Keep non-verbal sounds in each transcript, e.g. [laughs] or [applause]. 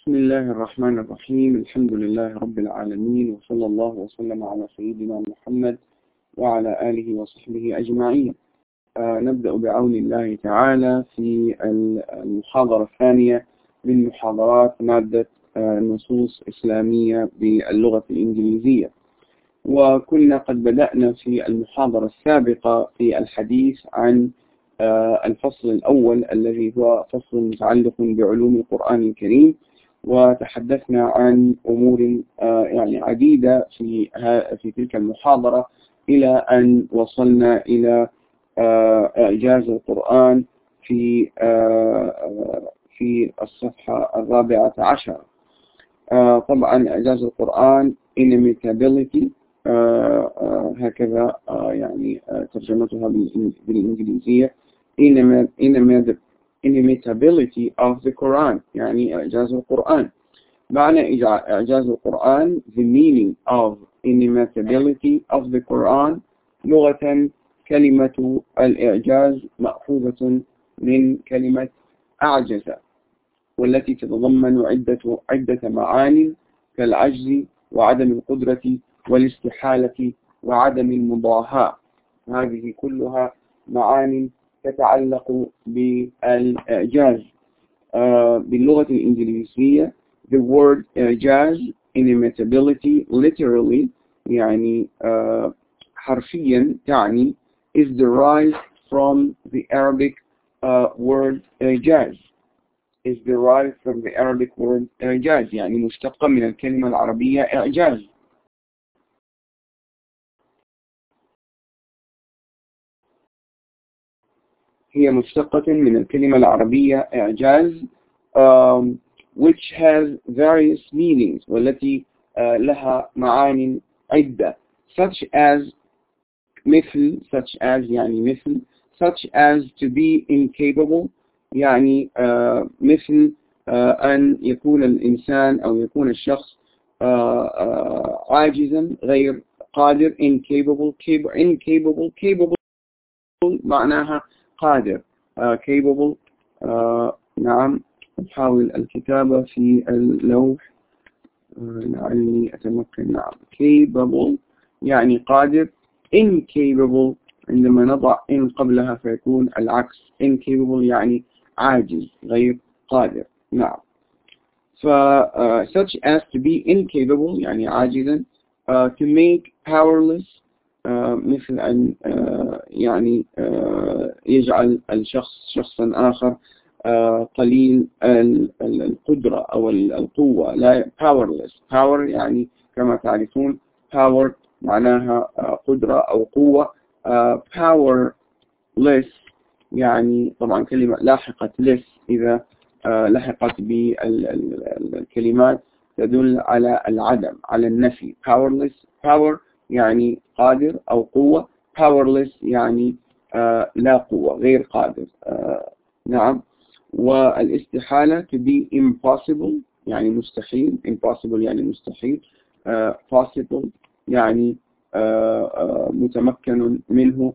بسم الله الرحمن الرحيم. الحمد لله رب العالمين وصلى الله وسلم على سيدنا محمد وعلى آله وصحبه أجمعين. آه نبدأ بعون الله تعالى في المحاضرة الثانية من محاضرات مادة آه نصوص إسلامية باللغة الإنجليزية. وكنا قد بدأنا في المحاضرة السابقة في الحديث عن آه الفصل الأول الذي هو فصل متعلق بعلوم القرآن الكريم. وتحدثنا عن أمور يعني عديدة في في تلك المحاضرة إلى أن وصلنا إلى إعجاز القرآن في في الصفحة الرابعة عشر. طبعا إعجاز القرآن inimitability هكذا يعني ترجمتها بالإنجليزية inimitability of the Quran يعني إعجاز القرآن. معنى إعجاز القرآن the meaning of inimitability of the Quran لغة كلمة الإعجاز مأخوذة من كلمة أعجز والتي تتضمن عدة عدة معان كالعجز وعدم القدرة والاستحالة وعدم المضاهاة. هذه كلها معاني تتعلق بالإعجاز uh, باللغة الإنجليزية the word إعجاز inimitability literally يعني uh, حرفيا تعني is derived from the Arabic uh, word إعجاز is derived from the Arabic word إعجاز يعني مشتقة من الكلمة العربية إعجاز هي مشتقة من الكلمة العربية إعجاز um, which has various meanings والتي uh, لها معان عدة. such as مثل such as يعني مثل such as to be incapable يعني uh, مثل uh, أن يكون الإنسان أو يكون الشخص uh, uh, عاجزا غير قادر incapable incapable capable معناها قادر uh, capable. uh, نعم. أحاول الكتابة في اللوح. uh, لعلي أتمكن. نعم. capable يعني قادر. incapable عندما نضع in قبلها فيكون العكس. incapable يعني عاجز غير قادر. نعم. ف uh, such as to be incapable يعني عاجزا. uh, to make powerless مثل أن يعني يجعل الشخص شخصا آخر قليل القدرة أو القوة لا powerless. Power يعني كما تعرفون power معناها قدرة أو قوة powerless يعني طبعا كلمة لاحقة less إذا لحقت بالكلمات تدل على العدم على النفي. Powerless power يعني قادر أو قوة. Powerless يعني آه لا قوة غير قادر آه نعم. والاستحالة to be impossible يعني مستحيل impossible يعني مستحيل آه possible يعني متمكن منه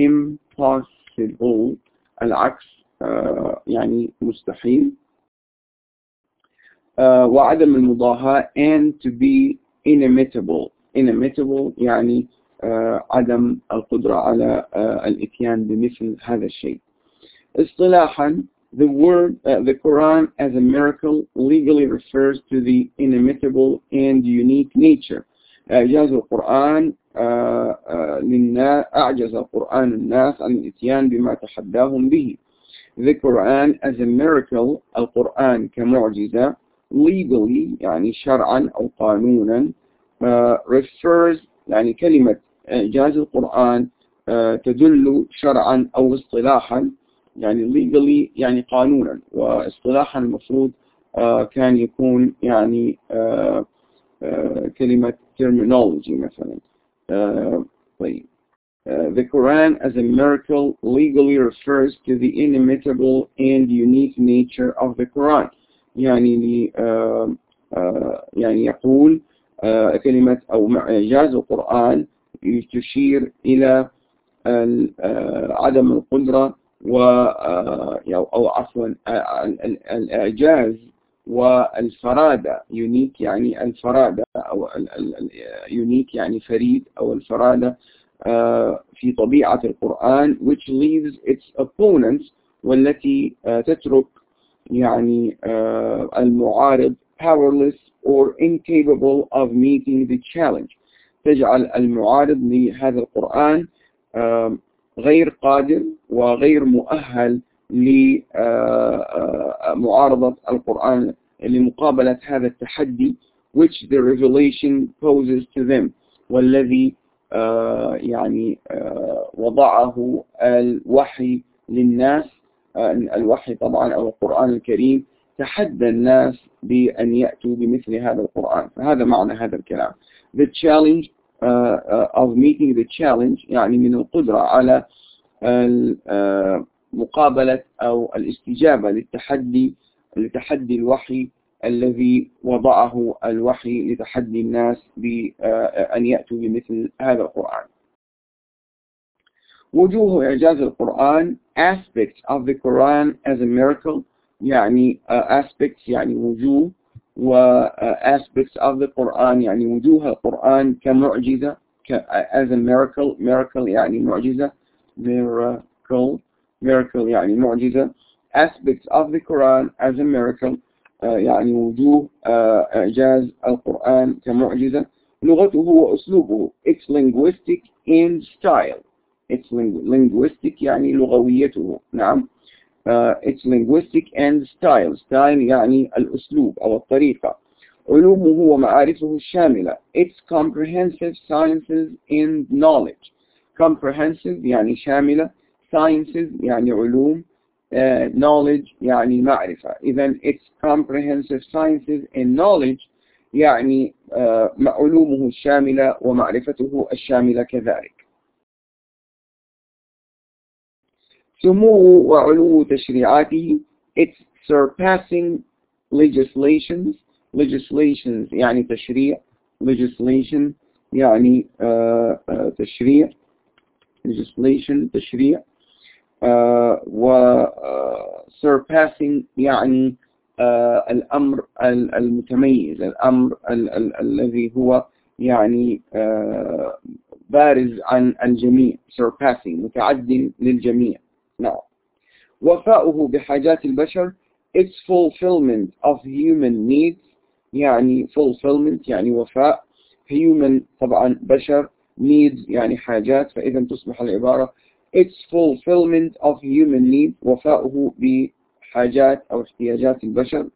impossible العكس يعني مستحيل. وعدم المضاهاة and to be inimitable. Inimitable يعني uh, عدم القدرة على uh, الإتيان بمثل هذا الشيء. اصطلاحا the word uh, the Quran as a miracle legally refers to the inimitable and unique nature. إعجاز القرآن أعجز القرآن الناس عن الإتيان بما تحداهم به. The Quran as a miracle القرآن كمعجزة legally يعني شرعا أو قانونا refers يعني كلمة إعجاز القرآن uh, تدل شرعا أو اصطلاحا يعني legally يعني قانونا واصطلاحا المفروض uh, كان يكون يعني كلمة terminology مثلا طيب The Quran as a miracle legally refers to the inimitable and unique nature of the Quran يعني يعني يقول كلمة أو إعجاز القرآن تشير إلى عدم القدرة و أو عفوا الإعجاز والفرادة unique يعني الفرادة أو unique يعني فريد أو الفرادة في طبيعة القرآن which leaves its opponents والتي تترك يعني المعارض powerless or incapable of meeting the challenge. تجعل المعارض لهذا القرآن غير قادر وغير مؤهل لمعارضة القرآن لمقابلة هذا التحدي which the revelation poses to them. والذي يعني وضعه الوحي للناس الوحي طبعا أو القرآن الكريم تحدى الناس بأن يأتوا بمثل هذا القرآن. فهذا معنى هذا الكلام. The challenge uh, of meeting the challenge يعني من القدرة على مقابلة أو الاستجابة للتحدي لتحدي الوحي الذي وضعه الوحي لتحدي الناس بأن يأتوا بمثل هذا القرآن. وجوه إعجاز القرآن aspects of the Quran as a miracle يعني aspects يعني وجوه و aspects of the Quran يعني وجوه القرآن كمعجزة as a miracle miracle يعني معجزة miracle miracle يعني معجزة aspects of the Quran as a miracle يعني وجوه إعجاز القرآن كمعجزة لغته وأسلوبه its linguistic and style its linguistic يعني لغويته نعم its linguistic and style style يعني الأسلوب أو الطريقة علومه ومعارفه الشاملة its comprehensive sciences and knowledge comprehensive يعني شاملة sciences يعني علوم uh, knowledge يعني معرفة إذا it's comprehensive sciences and knowledge يعني uh, علومه الشاملة ومعرفته الشاملة كذلك سموه وعلو تشريعاته it's surpassing legislations. Legislations يعني تشريع. Legislation يعني uh, uh, تشريع. Legislation تشريع. uh, و surpassing يعني الأمر المتميز. الأمر ال ال الذي هو يعني بارز عن الجميع. Surpassing متعد للجميع. نعم وفاؤه بحاجات البشر its fulfillment of human needs. يعني fulfillment يعني وفاء. Human طبعا بشر. Needs يعني حاجات. فإذا تصبح العبارة its fulfillment of human needs. وفاؤه بحاجات أو احتياجات البشر.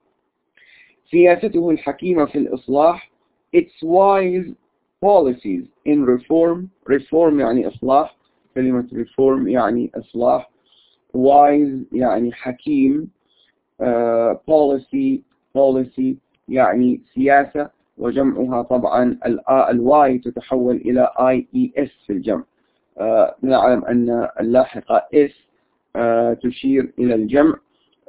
سياسته الحكيمة في الإصلاح. Its wise policies in reform. Reform يعني إصلاح. كلمة reform يعني إصلاح. Wise يعني حكيم uh, policy policy يعني سياسة وجمعها طبعا ال Y تتحول إلى IES في الجمع. uh, نعلم أن اللاحقة S uh, تشير إلى الجمع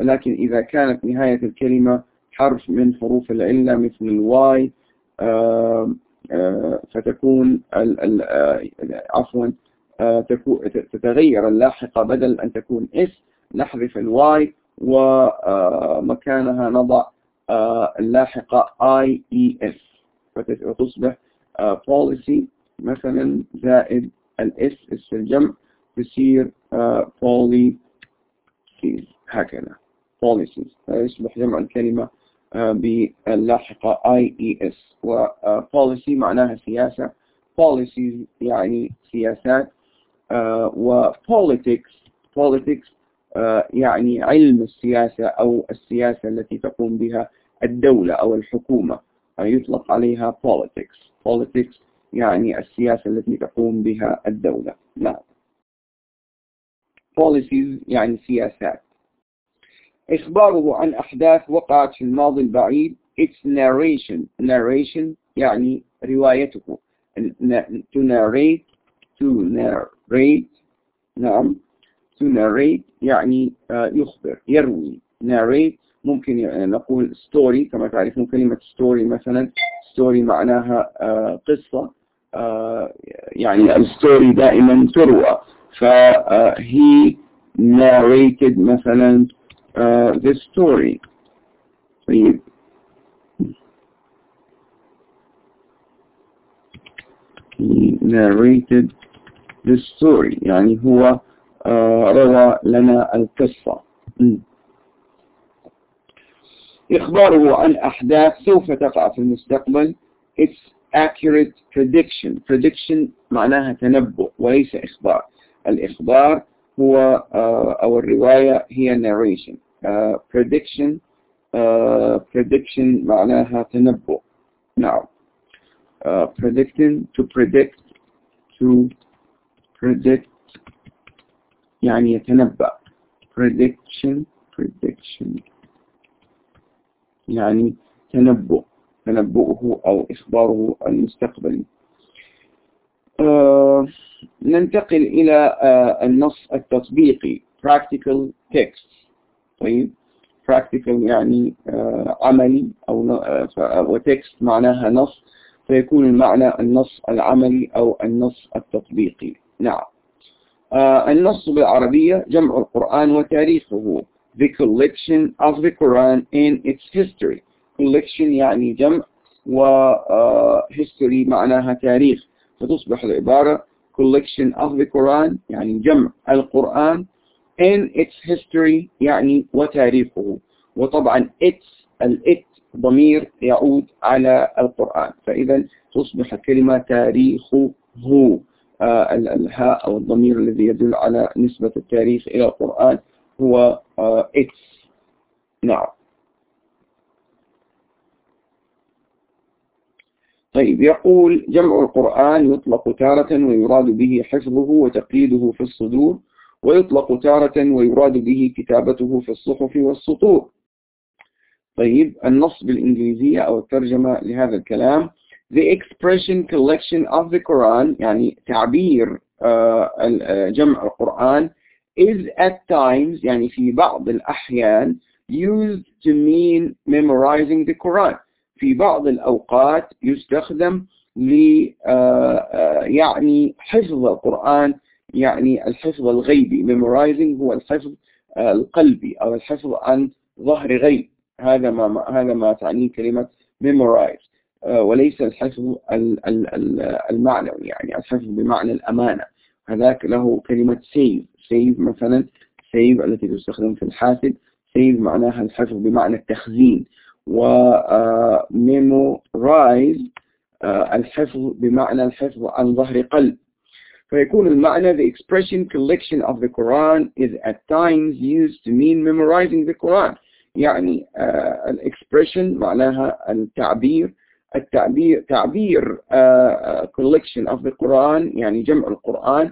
لكن إذا كانت نهاية الكلمة حرف من حروف العلة مثل ال Y فتكون ال ال عفوا تتغير اللاحقة بدل أن تكون S نحذف ال Y ومكانها نضع اللاحقة IES فتصبح policy مثلا زائد ال S S الجمع تصير policies. هكذا. policies. فيصبح جمع الكلمة باللاحقة IES و policy معناها سياسة. policies يعني سياسات. وpolitics politics يعني علم السياسة أو السياسة التي تقوم بها الدولة أو الحكومة. يطلق عليها politics. politics يعني السياسة التي تقوم بها الدولة. نعم. policies يعني سياسات. إخباره عن أحداث وقعت في الماضي البعيد. It's narration. Narration يعني روايته. To narrate to narrate نعم to narrate يعني آه، يخبر يروي. Narrate ممكن يعني نقول story كما تعرفون كلمة story مثلا story معناها آه، قصة يعني الستوري دائما تروى. فهي narrated مثلا the story. طيب. Narrated the story يعني هو آه، روى لنا القصة. إخباره عن أحداث سوف تقع في المستقبل. It's accurate prediction. Prediction معناها تنبؤ وليس إخبار. الإخبار هو آه، أو الرواية هي narration. uh, prediction prediction معناها تنبؤ. نعم. predicting to predict to predict يعني يتنبأ. Prediction prediction. يعني تنبؤ. تنبؤه أو إخباره المستقبلي. آه ننتقل إلى آه النص التطبيقي. Practical text طيب. Practical يعني آه عملي أو آه وتكست معناها نص. فيكون المعنى النص العملي أو النص التطبيقي. نعم. آه النص بالعربية جمع القرآن وتاريخه. The collection of the Quran in its history. Collection يعني جمع و history معناها تاريخ. فتصبح العبارة collection of the Quran يعني جمع القرآن in its history يعني وتاريخه. وطبعا its الات ضمير يعود على القرآن. فإذا تصبح الكلمة تاريخه. آه الهاء أو الضمير الذي يدل على نسبة التاريخ إلى القرآن هو آه its نعم. طيب يقول جمع القرآن يطلق تارة ويراد به حفظه وتقييده في الصدور ويطلق تارة ويراد به كتابته في الصحف والسطور. طيب النص بالإنجليزية أو الترجمة لهذا الكلام The expression collection of the Quran يعني تعبير جمع القرآن is at times يعني في بعض الأحيان used to mean memorizing the Quran. في بعض الأوقات يستخدم ل يعني حفظ القرآن يعني الحفظ الغيبي. Memorizing هو الحفظ القلبي أو الحفظ عن ظهر غيب. هذا ما هذا ما تعنيه كلمة memorize. وليس الحفظ المعنوي يعني الحفظ بمعنى الأمانة. هذاك له كلمة save. Save مثلا save التي تستخدم في الحاسب. Save معناها الحفظ بمعنى التخزين. و memorize الحفظ بمعنى الحفظ عن ظهر قلب. فيكون المعنى the expression collection of the Quran is at times used to mean memorizing the Quran. يعني الاكسبريشن معناها التعبير التعبير تعبير collection of the Quran يعني جمع القرآن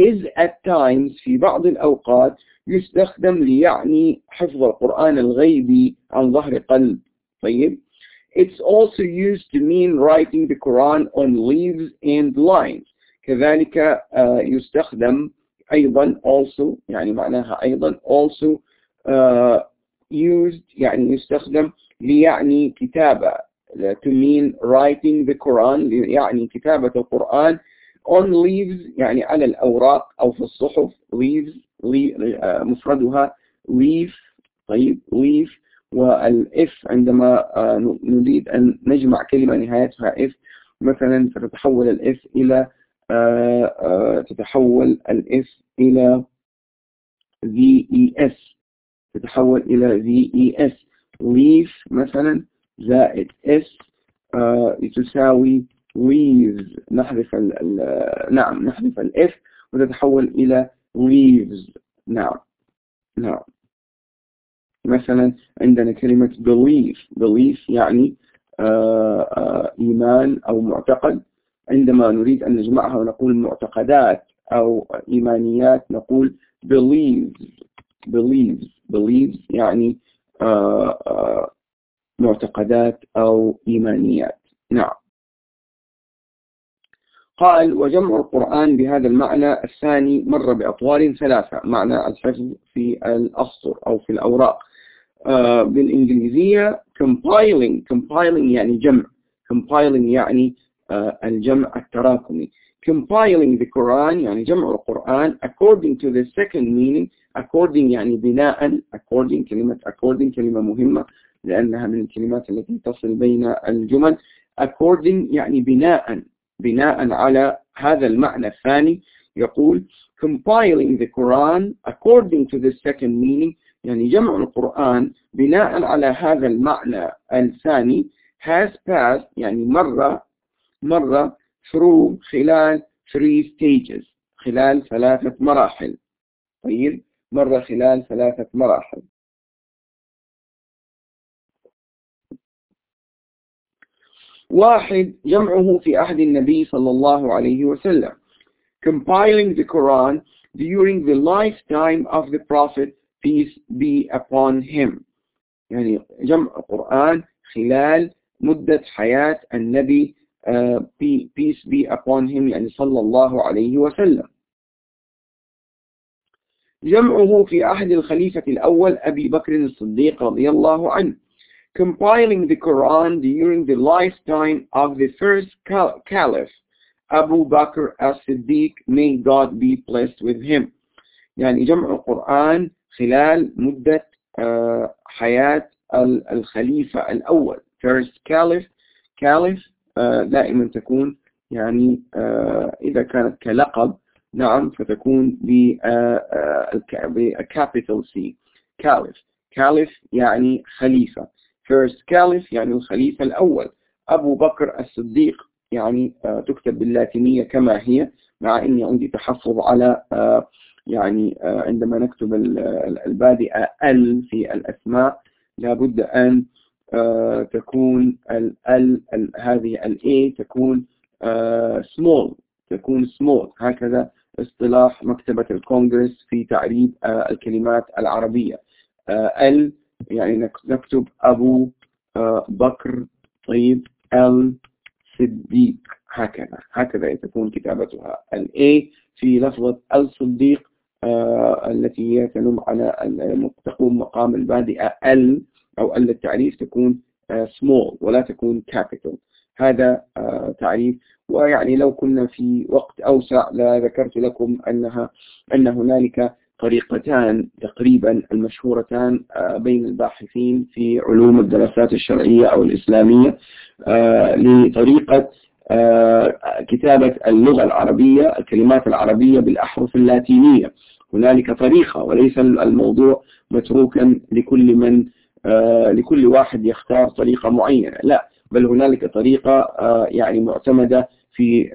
is at times في بعض الأوقات يستخدم ليعني حفظ القرآن الغيبي عن ظهر قلب. طيب. It's also used to mean writing the Quran on leaves and lines. كذلك يستخدم أيضا also يعني معناها أيضا also used يعني يستخدم ليعني كتابة. To mean writing the Quran يعني كتابة القرآن on leaves يعني على الأوراق أو في الصحف leaves مفردها leaf طيب leaf والإف عندما نريد أن نجمع كلمة نهايتها إف مثلا فتتحول الإف إلى تتحول الإف إلى VES تتحول إلى VES leaf مثلا زائد S تساوي leaves نحذف ال نعم نحذف الإف وتتحول إلى leaves نعم. نعم. مثلا عندنا كلمة belief. belief يعني آآ آآ إيمان أو معتقد. عندما نريد أن نجمعها ونقول معتقدات أو إيمانيات نقول believes. believes. believes يعني آآ معتقدات أو إيمانيات. نعم. قال وجمع القرآن بهذا المعنى الثاني مر بأطوار ثلاثة معنى الحفظ في الأسطر أو في الأوراق. آه بالإنجليزية compiling compiling يعني جمع compiling يعني آه الجمع التراكمي. Compiling the Quran يعني جمع القرآن according to the second meaning according يعني بناء according كلمة according كلمة مهمة لأنها من الكلمات التي تصل بين الجمل according يعني بناء بناء على هذا المعنى الثاني يقول compiling the Quran according to the second meaning يعني جمع القرآن بناء على هذا المعنى الثاني has passed يعني مرة مرة through خلال three stages خلال ثلاثة مراحل. طيب مرة خلال ثلاثة مراحل. واحد جمعه في عهد النبي صلى الله عليه وسلم. Compiling the Quran during the lifetime of the Prophet peace be upon him. يعني جمع القرآن خلال مدة حياة النبي uh, peace be upon him يعني صلى الله عليه وسلم. جمعه في عهد الخليفة الأول أبي بكر الصديق رضي الله عنه. compiling the Quran during the lifetime of the first caliph Abu Bakr as-Siddiq may God be pleased with him يعني جمع القرآن خلال مدة حياة الخليفة الأول first caliph caliph دائما تكون يعني إذا كانت كلقب نعم فتكون ب capital C caliph caliph يعني خليفة first caliph يعني الخليفة الأول. أبو بكر الصديق يعني تكتب باللاتينية كما هي مع أني عندي تحفظ على يعني عندما نكتب البادئة ال في الأسماء. لابد أن تكون ال ال هذه ال A تكون small تكون small. هكذا اصطلاح مكتبة الكونغرس في تعريب الكلمات العربية. ال يعني نكتب أبو بكر طيب ال صديق هكذا. هكذا تكون كتابتها. ال A في لفظة الصديق آه التي هي تنم على تقوم مقام البادئة. ال أو ال التعريف تكون آه small ولا تكون capital. هذا آه تعريف. ويعني لو كنا في وقت أوسع لذكرت لكم أنها أن هنالك طريقتان تقريبا المشهورتان بين الباحثين في علوم الدراسات الشرعية أو الإسلامية لطريقة كتابة اللغة العربية الكلمات العربية بالأحرف اللاتينية. هنالك طريقة وليس الموضوع متروكا لكل من لكل واحد يختار طريقة معينة لا بل هنالك طريقة يعني معتمدة في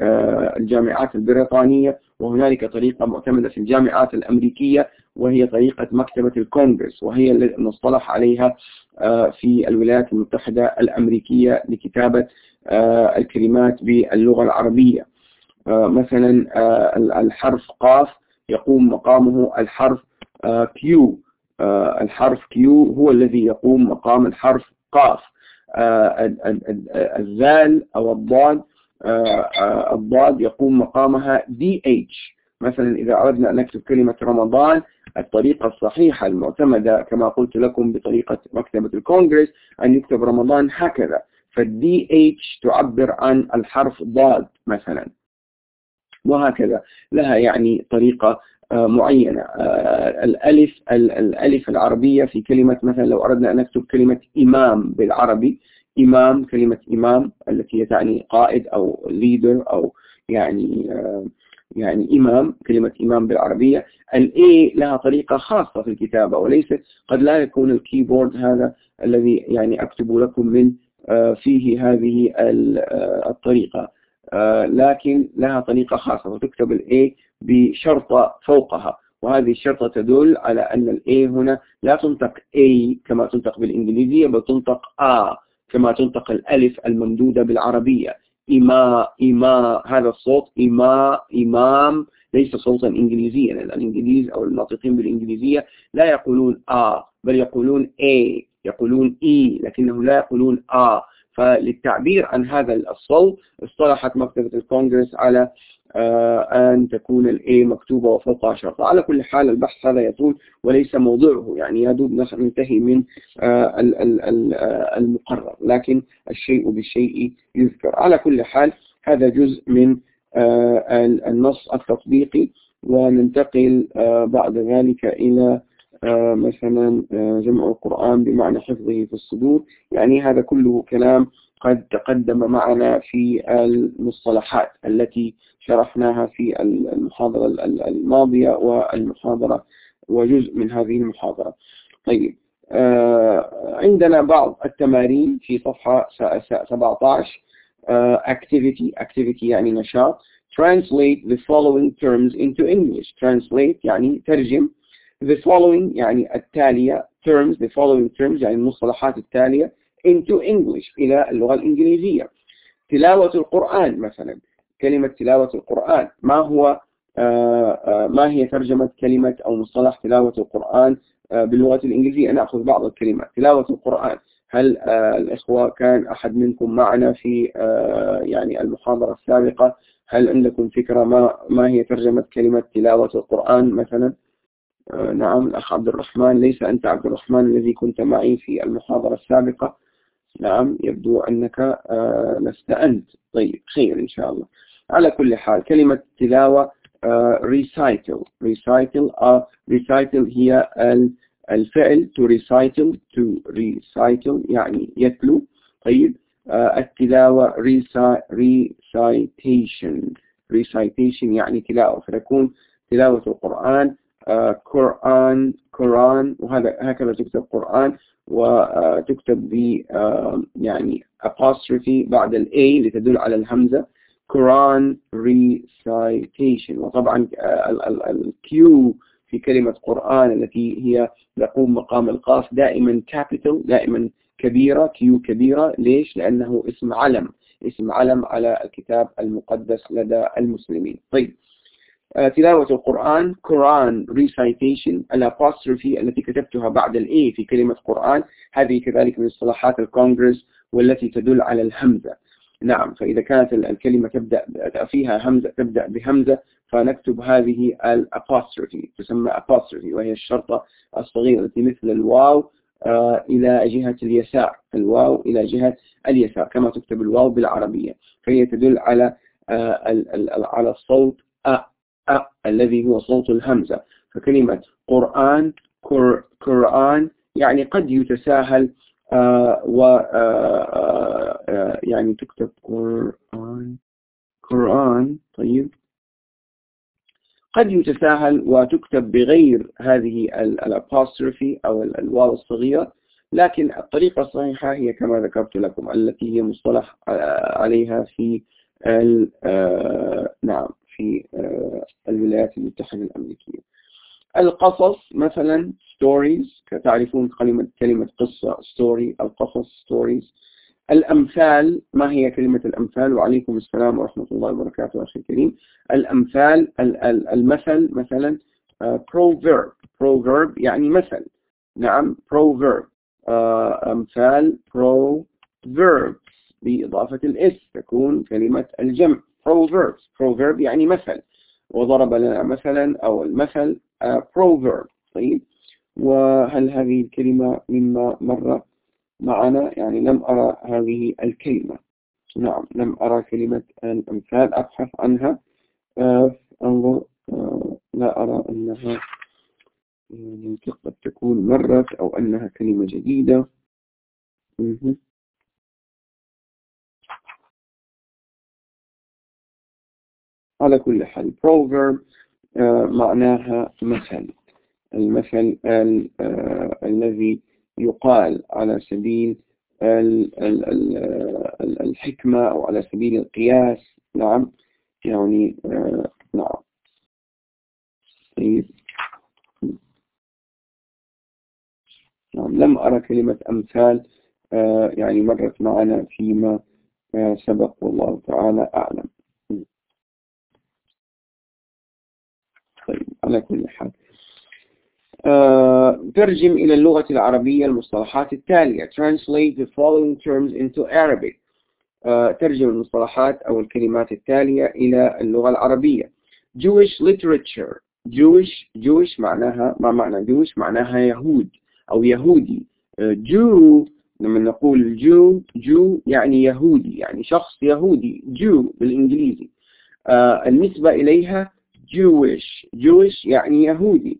الجامعات البريطانية وهنالك طريقة معتمدة في الجامعات الأمريكية وهي طريقة مكتبة الكونغرس وهي المصطلح عليها في الولايات المتحدة الأمريكية لكتابة الكلمات باللغة العربية. مثلا الحرف قاف يقوم مقامه الحرف Q. الحرف Q هو الذي يقوم مقام الحرف قاف. الذال أو الضاد الضاد يقوم مقامها DH مثلا إذا أردنا أن نكتب كلمة رمضان الطريقة الصحيحة المعتمدة كما قلت لكم بطريقة مكتبة الكونغرس أن يكتب رمضان هكذا. فال DH تعبر عن الحرف ضاد مثلا. وهكذا. لها يعني طريقة معينة. الألف الألف العربية في كلمة مثلا لو أردنا أن نكتب كلمة إمام بالعربي إمام كلمة إمام التي تعني قائد أو leader أو يعني يعني إمام كلمة إمام بالعربية. ال A لها طريقة خاصة في الكتابة وليست قد لا يكون ال keyboard هذا الذي يعني أكتب لكم من فيه هذه الطريقة. لكن لها طريقة خاصة وتكتب ال A بشرطة فوقها. وهذه الشرطة تدل على أن ال A هنا لا تنطق A كما تنطق بالإنجليزية بل تنطق A. كما تنطق الألف الممدودة بالعربية. إما إما هذا الصوت إما إمام ليس صوتا إنجليزيا. الإنجليز أو الناطقين بالإنجليزية لا يقولون آ بل يقولون A يقولون إي لكنهم لا يقولون آ. فللتعبير عن هذا الصوت اصطلحت مكتبة الكونغرس على أن تكون الإي مكتوبة وفوقها شرطة على كل حال البحث هذا يطول وليس موضوعه يعني يدوب ننتهي من المقرر. لكن الشيء بالشيء يذكر. على كل حال هذا جزء من النص التطبيقي وننتقل بعد ذلك إلى آه، مثلا آه، جمع القرآن بمعنى حفظه في الصدور. يعني هذا كله كلام قد تقدم معنا في المصطلحات التي شرحناها في المحاضرة الماضية والمحاضرة وجزء من هذه المحاضرة. طيب آه، عندنا بعض التمارين في صفحة 17 activity activity يعني نشاط. Translate the following terms into English. Translate يعني ترجم. The following يعني التالية terms the following terms يعني المصطلحات التالية into English إلى اللغة الإنجليزية. تلاوة القرآن مثلا كلمة تلاوة القرآن. ما هو آه، آه، ما هي ترجمة كلمة أو مصطلح تلاوة القرآن آه، باللغة الإنجليزية؟ نأخذ بعض الكلمات. تلاوة القرآن. هل الإخوة كان أحد منكم معنا في يعني المحاضرة السابقة؟ هل عندكم فكرة ما ما هي ترجمة كلمة تلاوة القرآن مثلا؟ نعم الأخ عبد الرحمن ليس أنت عبد الرحمن الذي كنت معي في المحاضرة السابقة. نعم يبدو أنك لست أنت. طيب خير إن شاء الله. على كل حال كلمة تلاوة recital. Uh, recital هي الفعل to recital to recital يعني يتلو. طيب uh, التلاوة recitation. Recitation يعني تلاوة فتكون تلاوة القرآن قرآن قرآن وهذا هكذا تكتب قرآن وتكتب ب uh, يعني apostrophe بعد ال A لتدل على الهمزة. Quran recitation. وطبعا ال Q في كلمة قرآن التي هي تقوم مقام القاف دائما capital دائما كبيرة Q كبيرة. ليش؟ لأنه اسم علم اسم علم على الكتاب المقدس لدى المسلمين. طيب. آه، تلاوة القرآن Quran recitation ال apostrophe التي كتبتها بعد ال A في كلمة قرآن هذه كذلك من اصطلاحات الكونغرس والتي تدل على الهمزة. نعم فإذا كانت الكلمة تبدأ فيها همزة تبدأ بهمزة فنكتب هذه ال apostrophe تسمى apostrophe وهي الشرطة الصغيرة التي مثل الواو آه، إلى جهة اليسار الواو إلى جهة اليسار كما تكتب الواو بالعربية. فهي تدل على آه، على الصوت أ أ الذي هو صوت الهمزة. فكلمة قرآن قرآن يعني قد يتساهل آه، و آه، آه، يعني تكتب قرآن قرآن طيب. قد يتساهل وتكتب بغير هذه الابوستروفي أو الواو الصغيرة لكن الطريقة الصحيحة هي كما ذكرت لكم التي هي مصطلح عليها في نعم. في الولايات المتحدة الأمريكية. القصص مثلا stories تعرفون كلمة كلمة قصة story القصص stories. الأمثال ما هي كلمة الأمثال؟ وعليكم السلام ورحمة الله وبركاته أخي الكريم. الأمثال المثل مثلا uh, proverb. proverb يعني مثل. نعم proverb. uh, أمثال proverbs. بإضافة الإس تكون كلمة الجمع. Proverbs proverb يعني مثل. وضرب لنا مثلا أو المثل proverb. طيب. وهل هذه الكلمة مما مر معنا؟ يعني لم أرى هذه الكلمة. نعم لم أرى كلمة الأمثال أبحث عنها. آه، أنظر. آه، لا أرى أنها يعني قد تكون مرت أو أنها كلمة جديدة. على كل حال. Proverb آه، معناها مثل. المثل آه، الذي يقال على سبيل الحكمة أو على سبيل القياس. نعم. يعني آه، نعم. طيب. نعم. لم أرى كلمة أمثال يعني مرت معنا فيما سبق والله تعالى أعلم. طيب على كل حال. آه، ترجم إلى اللغة العربية المصطلحات التالية. Translate the following terms into Arabic. آه، ترجم المصطلحات أو الكلمات التالية إلى اللغة العربية. Jewish literature. Jewish Jewish معناها ما معنى Jewish معناها يهود أو يهودي. آه، Jew لما نقول Jew Jew يعني يهودي يعني شخص يهودي. Jew بالإنجليزي. النسبة إليها Jewish. Jewish يعني يهودي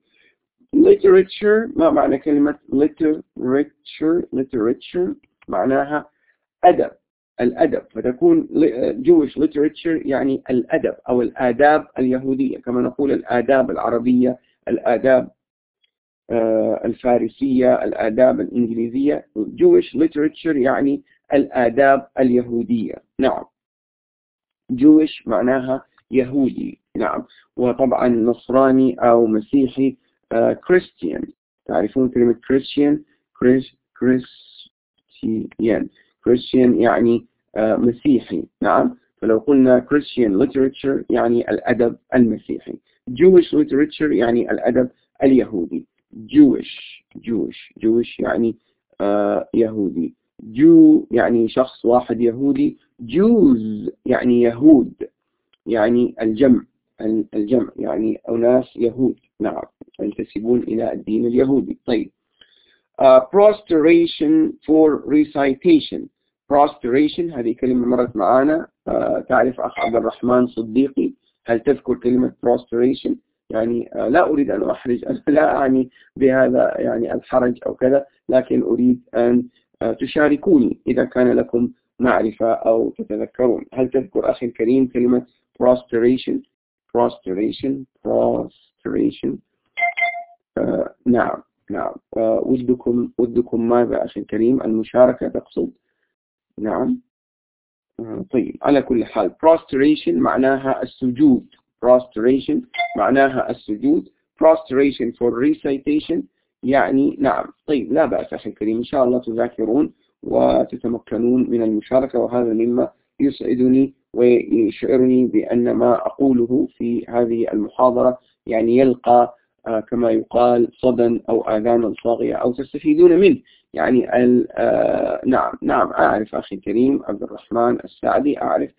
literature ما معنى كلمة literature literature معناها أدب الأدب. فتكون Jewish literature يعني الأدب أو الآداب اليهودية كما نقول الآداب العربية الآداب الفارسية الآداب الإنجليزية. Jewish literature يعني الآداب اليهودية. نعم. Jewish معناها يهودي. نعم. وطبعا نصراني أو مسيحي كريستيان. تعرفون كلمة كريستيان؟ كريستيان. كريستيان يعني مسيحي. نعم. فلو قلنا كريستيان literature يعني الأدب المسيحي. Jewish literature يعني الأدب اليهودي. Jewish Jewish Jewish يعني آه يهودي. Jew يعني شخص واحد يهودي. Jews يعني يهود يعني الجمع. الجمع يعني أناس يهود. نعم ينتسبون إلى الدين اليهودي. طيب. uh, prostration for recitation. prostration هذه كلمة مرت معانا. uh, تعرف أخ عبد الرحمن صديقي هل تذكر كلمة prostration يعني uh, لا أريد أن أحرج أنا [laughs] لا أعني بهذا يعني الحرج أو كذا لكن أريد أن تشاركوني إذا كان لكم معرفة أو تتذكرون. هل تذكر أخي الكريم كلمة prostration prostration prostration. Uh, نعم نعم. Uh, ودكم ودكم ماذا أخي الكريم؟ المشاركة تقصد؟ نعم. Uh, طيب على كل حال prostration معناها السجود. Prostration معناها السجود. Prostration for recitation يعني نعم. طيب لا بأس أخي الكريم إن شاء الله تذاكرون وتتمكنون من المشاركة وهذا مما يسعدني ويشعرني بأن ما أقوله في هذه المحاضرة يعني يلقى كما يقال صدا أو آذانا صاغية أو تستفيدون منه. يعني نعم نعم أعرف أخي الكريم عبد الرحمن السعدي أعرف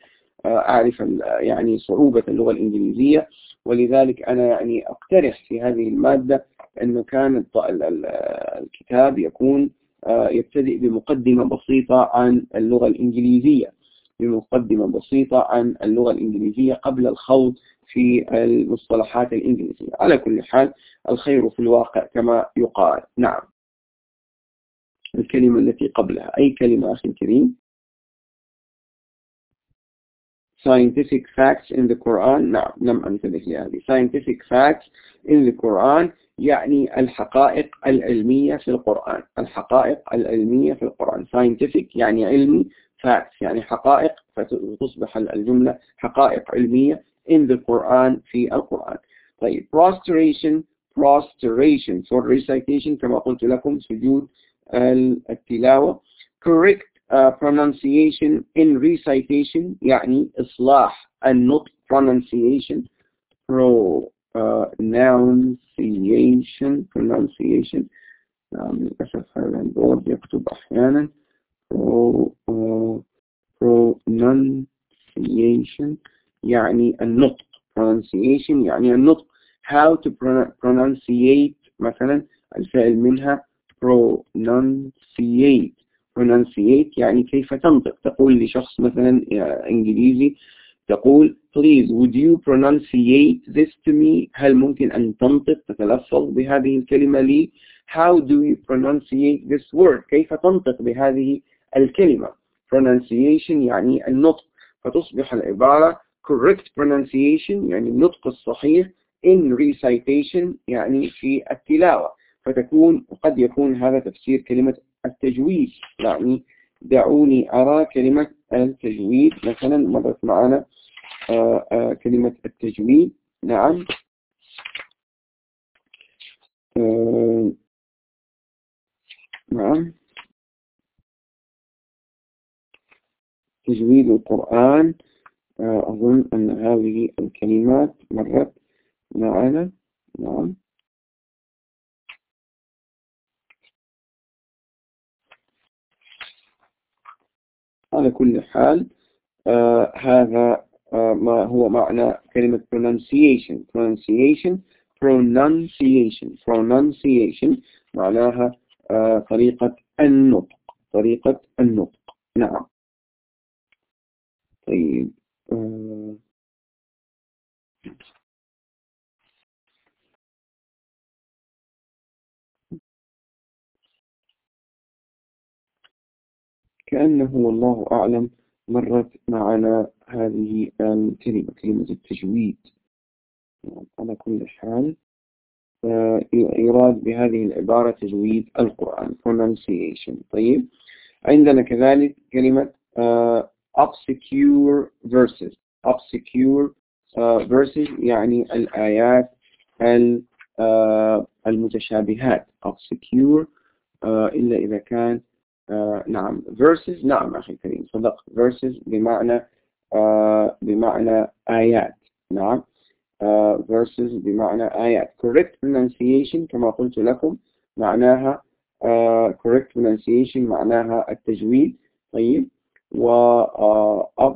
أعرف يعني صعوبة اللغة الإنجليزية. ولذلك أنا يعني أقترح في هذه المادة أنه كان الكتاب يكون يبتدئ بمقدمة بسيطة عن اللغة الإنجليزية. بمقدمة بسيطة عن اللغة الإنجليزية قبل الخوض في المصطلحات الإنجليزية. على كل حال الخير في الواقع كما يقال. نعم. الكلمة التي قبلها. أي كلمة أخي الكريم؟ Scientific facts in the Quran. نعم لم أنتبه لهذه. Scientific facts in the Quran يعني الحقائق العلمية في القرآن. الحقائق العلمية في القرآن. Scientific يعني علمي facts يعني حقائق فتصبح الجملة حقائق علمية in the Quran في القرآن طيب prostration prostration for recitation كما قلت لكم سجود التلاوة correct uh, pronunciation in recitation يعني إصلاح النطق pronunciation pronunciation pronunciation للأسف هذا البورد يكتب أحيانا pronunciation يعني النطق pronunciation يعني النطق how to pronunciate مثلا الفعل منها pronunciate pronunciate يعني كيف تنطق تقول لشخص مثلا انجليزي تقول please would you pronunciate this to me هل ممكن أن تنطق تتلفظ بهذه الكلمة لي how do you pronunciate this word كيف تنطق بهذه الكلمة. Pronunciation يعني النطق. فتصبح العبارة correct pronunciation يعني النطق الصحيح in recitation يعني في التلاوة. فتكون قد يكون هذا تفسير كلمة التجويد يعني دعوني أرى كلمة التجويد. مثلا مرت معنا آآ آآ كلمة التجويد. نعم. نعم. تجويد القرآن أظن أن هذه الكلمات مرت معنا. نعم. على كل حال آه هذا آه ما هو معنى كلمة pronunciation. Pronunciation pronunciation. Pronunciation معناها آه طريقة النطق. طريقة النطق. نعم. طيب آه. كأنه والله أعلم مرت معنا هذه الكلمة كلمة التجويد. على كل حال آه، يراد بهذه العبارة تجويد القرآن pronunciation. طيب عندنا كذلك كلمة آه، obscure verses obscure uh, verses يعني الآيات uh, المتشابهات obscure uh, إلا إذا كان uh, نعم verses نعم أخي الكريم صدق verses بمعنى uh, بمعنى آيات نعم uh, verses بمعنى آيات correct pronunciation كما قلت لكم معناها uh, correct pronunciation معناها التجويد طيب و uh,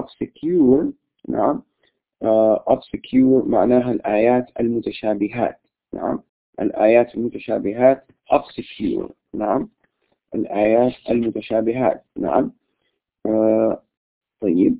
obscure نعم obscure معناها الآيات المتشابهات نعم. الآيات المتشابهات obscure نعم. الآيات المتشابهات نعم. طيب.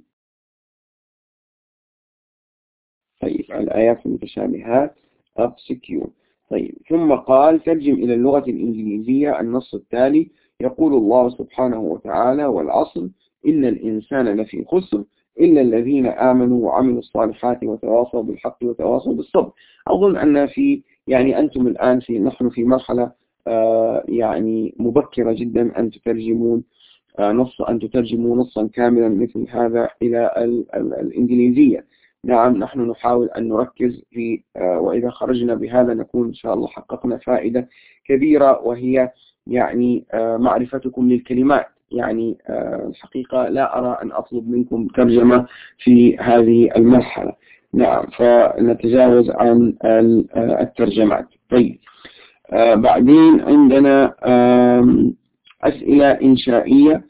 طيب الآيات المتشابهات obscure طيب ثم قال ترجم إلى اللغة الإنجليزية النص التالي يقول الله سبحانه وتعالى والعصر إن الإنسان لفي خسر إلا الذين آمنوا وعملوا الصالحات وتواصوا بالحق وتواصوا بالصبر. أظن أن في يعني أنتم الآن في نحن في مرحلة آه يعني مبكرة جدا أن تترجمون آه نص أن تترجموا نصا كاملا مثل هذا إلى ال ال الإنجليزية. نعم نحن نحاول أن نركز في آه وإذا خرجنا بهذا نكون إن شاء الله حققنا فائدة كبيرة وهي يعني آه معرفتكم للكلمات. يعني الحقيقة لا أرى أن أطلب منكم ترجمة في هذه المرحلة. نعم فنتجاوز عن الترجمات. طيب بعدين عندنا أسئلة إنشائية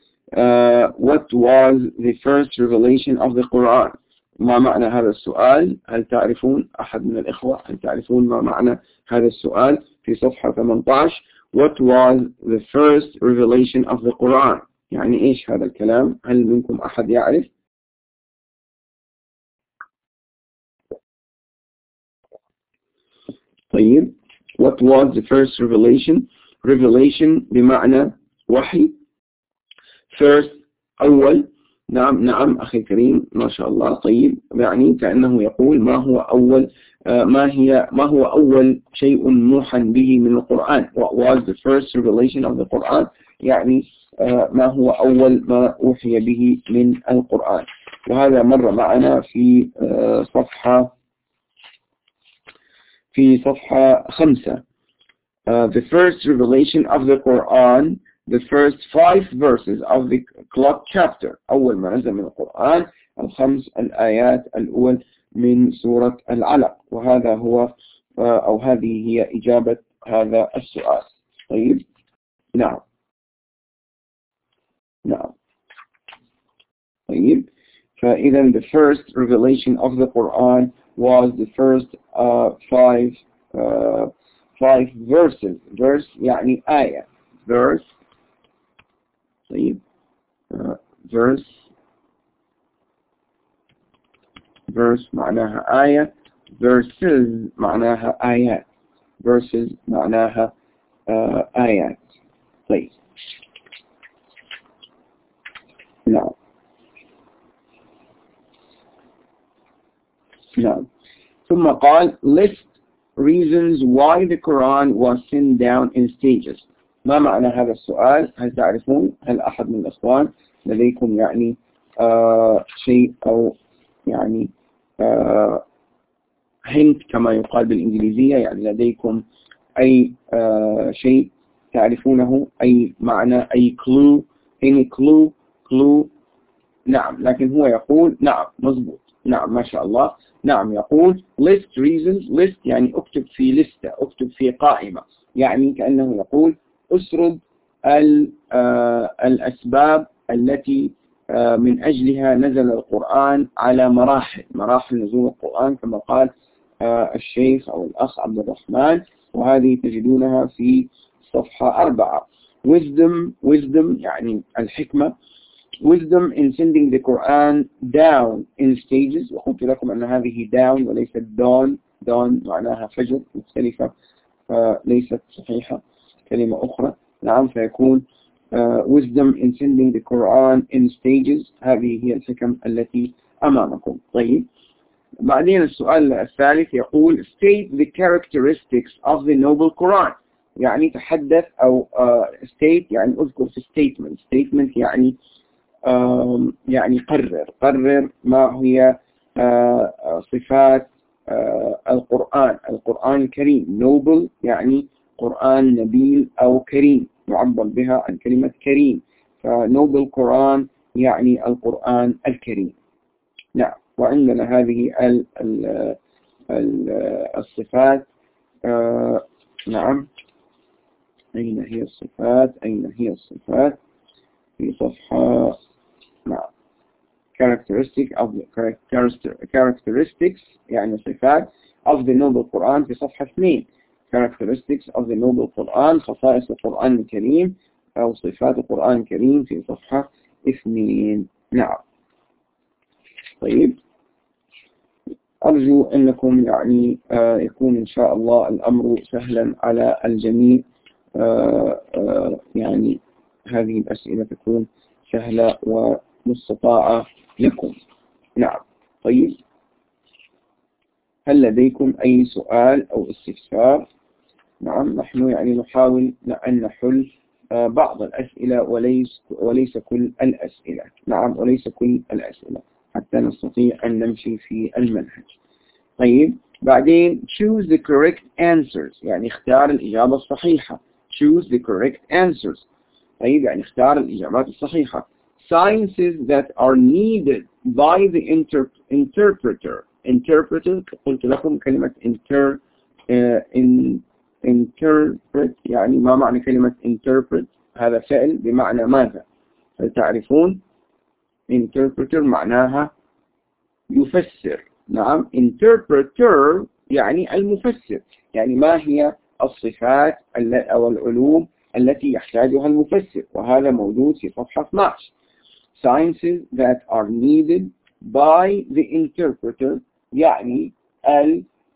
What was the first revelation of the Quran ما معنى هذا السؤال؟ هل تعرفون أحد من الإخوة؟ هل تعرفون ما معنى هذا السؤال في صفحة 18 What was the first revelation of the Quran يعني إيش هذا الكلام هل منكم أحد يعرف طيب What was the first revelation revelation بمعنى وحي first أول نعم نعم أخي الكريم ما شاء الله. طيب يعني كأنه يقول ما هو أول ما هي ما هو أول شيء موحى به من القرآن؟ What was the first revelation of the Quran? يعني ما هو أول ما أوحي به من القرآن؟ وهذا مر معنا في صفحة في صفحة خمسة. The first revelation of the Quran the first five verses of the clock chapter أول ما نزل من القرآن الخمس الآيات الأول من سورة العلق وهذا هو أو هذه هي إجابة هذا السؤال طيب نعم نعم طيب فإذا the first revelation of the Quran was the first uh, five uh, five verses verse يعني آية verse طيب uh, verse verse معناها آية verses معناها آيات verses معناها uh, آيات طيب نعم نعم ثم قال list reasons why the Quran was sent down in stages ما معنى هذا السؤال؟ هل تعرفون هل أحد من الأخوان لديكم يعني آه شيء أو يعني آه hint كما يقال بالإنجليزية؟ يعني لديكم أي آه شيء تعرفونه؟ أي معنى؟ أي clue any clue clue نعم لكن هو يقول نعم مضبوط نعم ما شاء الله. نعم يقول list reasons list يعني اكتب في لستة اكتب في قائمة. يعني كأنه يقول أسرد الأسباب التي من أجلها نزل القرآن على مراحل مراحل نزول القرآن كما قال الشيخ أو الأخ عبد الرحمن وهذه تجدونها في صفحة أربعة. Wisdom wisdom يعني الحكمة. Wisdom in sending the Quran down in stages. وقلت لكم أن هذه down وليست dawn. Dawn معناها فجر مختلفة فليست صحيحة. كلمة أخرى. نعم فيكون uh, wisdom in sending the Quran in stages. هذه هي الحكم التي أمامكم. طيب. بعدين السؤال الثالث يقول state the characteristics of the noble Quran. يعني تحدث أو uh, state يعني أذكر في statement. statement يعني uh, يعني قرر. قرر ما هي uh, صفات uh, القرآن. القرآن الكريم. noble يعني قرآن نبيل أو كريم يعبر بها عن كلمة كريم. فنوبل قرآن يعني القرآن الكريم. نعم. وعندنا هذه ال ال ال الصفات آه نعم. أين هي الصفات؟ أين هي الصفات؟ في صفحة نعم. Characteristic of the characteristics يعني صفات of the noble Quran في صفحة 2 characteristics of the noble Quran خصائص القرآن الكريم أو صفات القرآن الكريم في صفحة 2 نعم. طيب. أرجو أنكم يعني آه يكون إن شاء الله الأمر سهلا على الجميع. آه آه يعني هذه الأسئلة تكون سهلة ومستطاعة لكم. نعم. طيب. هل لديكم أي سؤال أو استفسار؟ نعم نحن يعني نحاول أن نحل بعض الأسئلة وليس وليس كل الأسئلة. نعم وليس كل الأسئلة حتى نستطيع أن نمشي في المنهج. طيب بعدين choose the correct answers يعني اختار الإجابة الصحيحة. choose the correct answers. طيب يعني اختار الإجابات الصحيحة. Sciences that are needed by the inter interpreter. interpreter قلت لكم كلمة inter uh, in interpret يعني ما معنى كلمة interpret هذا فعل بمعنى ماذا؟ هل تعرفون؟ interpreter معناها يفسر. نعم interpreter يعني المفسر يعني ما هي الصفات أو العلوم التي يحتاجها المفسر وهذا موجود في صفحة 12 sciences that are needed by the interpreter يعني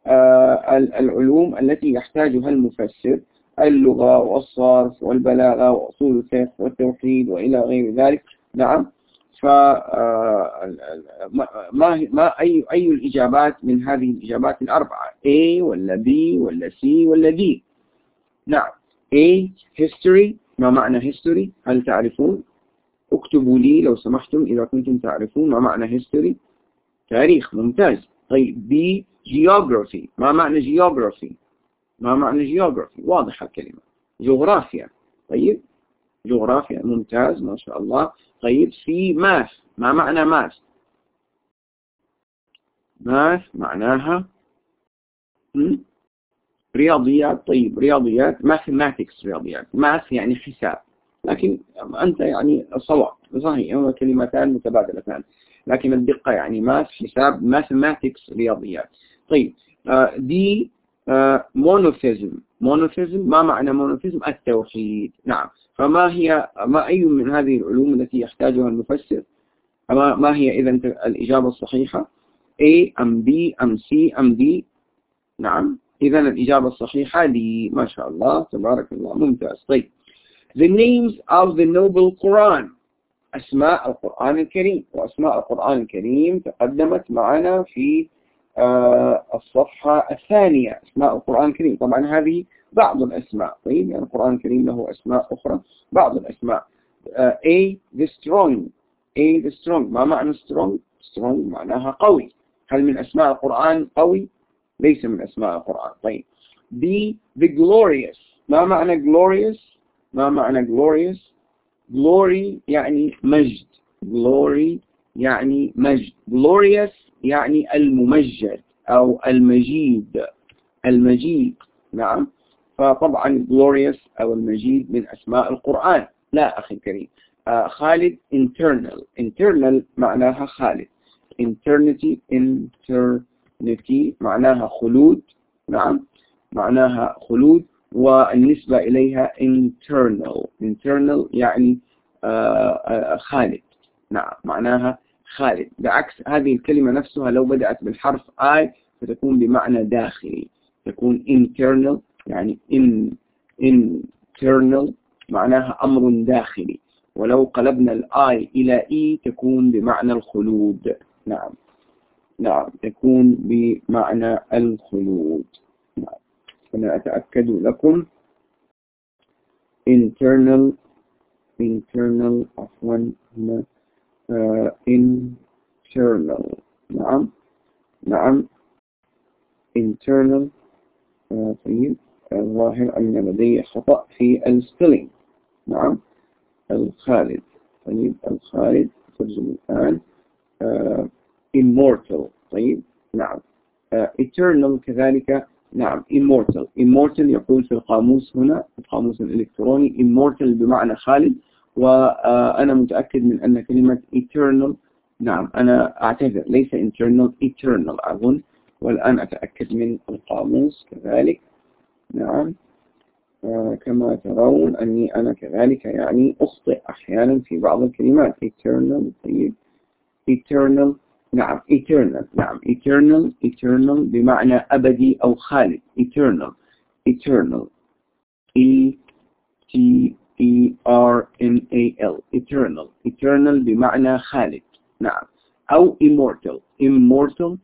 العلوم التي يحتاجها المفسر اللغة والصرف والبلاغة وأصول الفقه والتوحيد وإلى غير ذلك. نعم. ف ما ما أي أي الإجابات من هذه الإجابات؟ الأربعة A ولا B ولا C ولا D نعم. A history. ما معنى history هل تعرفون؟ اكتبوا لي لو سمحتم إذا كنتم تعرفون ما معنى history. تاريخ ممتاز. طيب B geography. ما معنى geography ما معنى geography واضحة الكلمة. جغرافيا طيب. جغرافيا ممتاز. ما شاء الله. طيب. في math ما معنى math math معناها رياضيات. طيب. رياضيات. Mathematics رياضيات. math يعني حساب. لكن أنت يعني صواب. صحيح. هما كلمتان متبادلتان. لكن الدقة يعني math حساب mathematics رياضيات. طيب آه دي آه monotheism monotheism ما معنى monotheism التوحيد. نعم. فما هي ما أي من هذه العلوم التي يحتاجها المفسر؟ ما, هي إذا الإجابة الصحيحة؟ A أم B أم C أم D نعم. إذا الإجابة الصحيحة دي ما شاء الله. تبارك الله. ممتاز. طيب. The names of the noble Quran. أسماء القرآن الكريم. وأسماء القرآن الكريم تقدمت معنا في آه الصفحة الثانية أسماء القرآن الكريم. طبعا هذه بعض الأسماء طيب؟ يعني القرآن الكريم له أسماء أخرى بعض الأسماء. آه A the strong A the strong. ما معنى strong strong معناها قوي. هل من أسماء القرآن قوي؟ ليس من أسماء القرآن. طيب. B the glorious. ما معنى glorious ما معنى glorious glory يعني مجد. Glory يعني مجد. Glorious يعني الممجد أو المجيد. المجيد نعم. فطبعا glorious أو المجيد من أسماء القرآن. لا أخي الكريم. آه خالد internal. Internal معناها خالد. Eternity eternity معناها خلود. نعم. معناها خلود. والنسبة إليها internal. Internal يعني آه خالد. نعم معناها خالد بعكس هذه الكلمة نفسها لو بدأت بالحرف I فتكون بمعنى داخلي. تكون internal يعني in internal معناها أمر داخلي. ولو قلبنا الآي إلى إي تكون بمعنى الخلود. نعم. نعم تكون بمعنى الخلود. نعم. أنا أتأكد لكم. Internal internal عفوا هنا internal. نعم. نعم. internal. uh, طيب. الظاهر أن لدي خطأ في السبيلينج نعم. الخالد طيب. الخالد ترجم الآن. uh, immortal. طيب. نعم. eternal كذلك. نعم. immortal. immortal يقول في القاموس هنا القاموس الإلكتروني. immortal بمعنى خالد. وأنا متأكد من أن كلمة eternal نعم أنا أعتذر ليس internal eternal أظن والآن أتأكد من القاموس كذلك. نعم آه كما ترون أني أنا كذلك يعني أخطئ أحيانا في بعض الكلمات. eternal طيب. eternal نعم eternal نعم eternal eternal بمعنى أبدي أو خالد. eternal eternal E T E R N A L eternal eternal بمعنى خالد نعم أو immortal immortal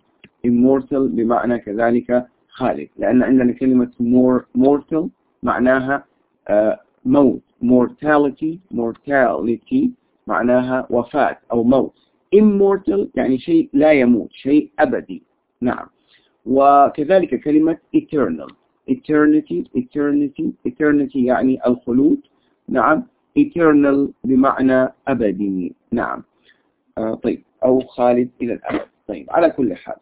immortal بمعنى كذلك خالد لأن عندنا كلمة more mortal معناها uh, موت mortality mortality معناها وفاة أو موت immortal يعني شيء لا يموت شيء أبدي نعم وكذلك كلمة eternal eternity eternity eternity يعني الخلود نعم. Eternal بمعنى أبدي. نعم. آه طيب. أو خالد إلى الأبد طيب. على كل حال.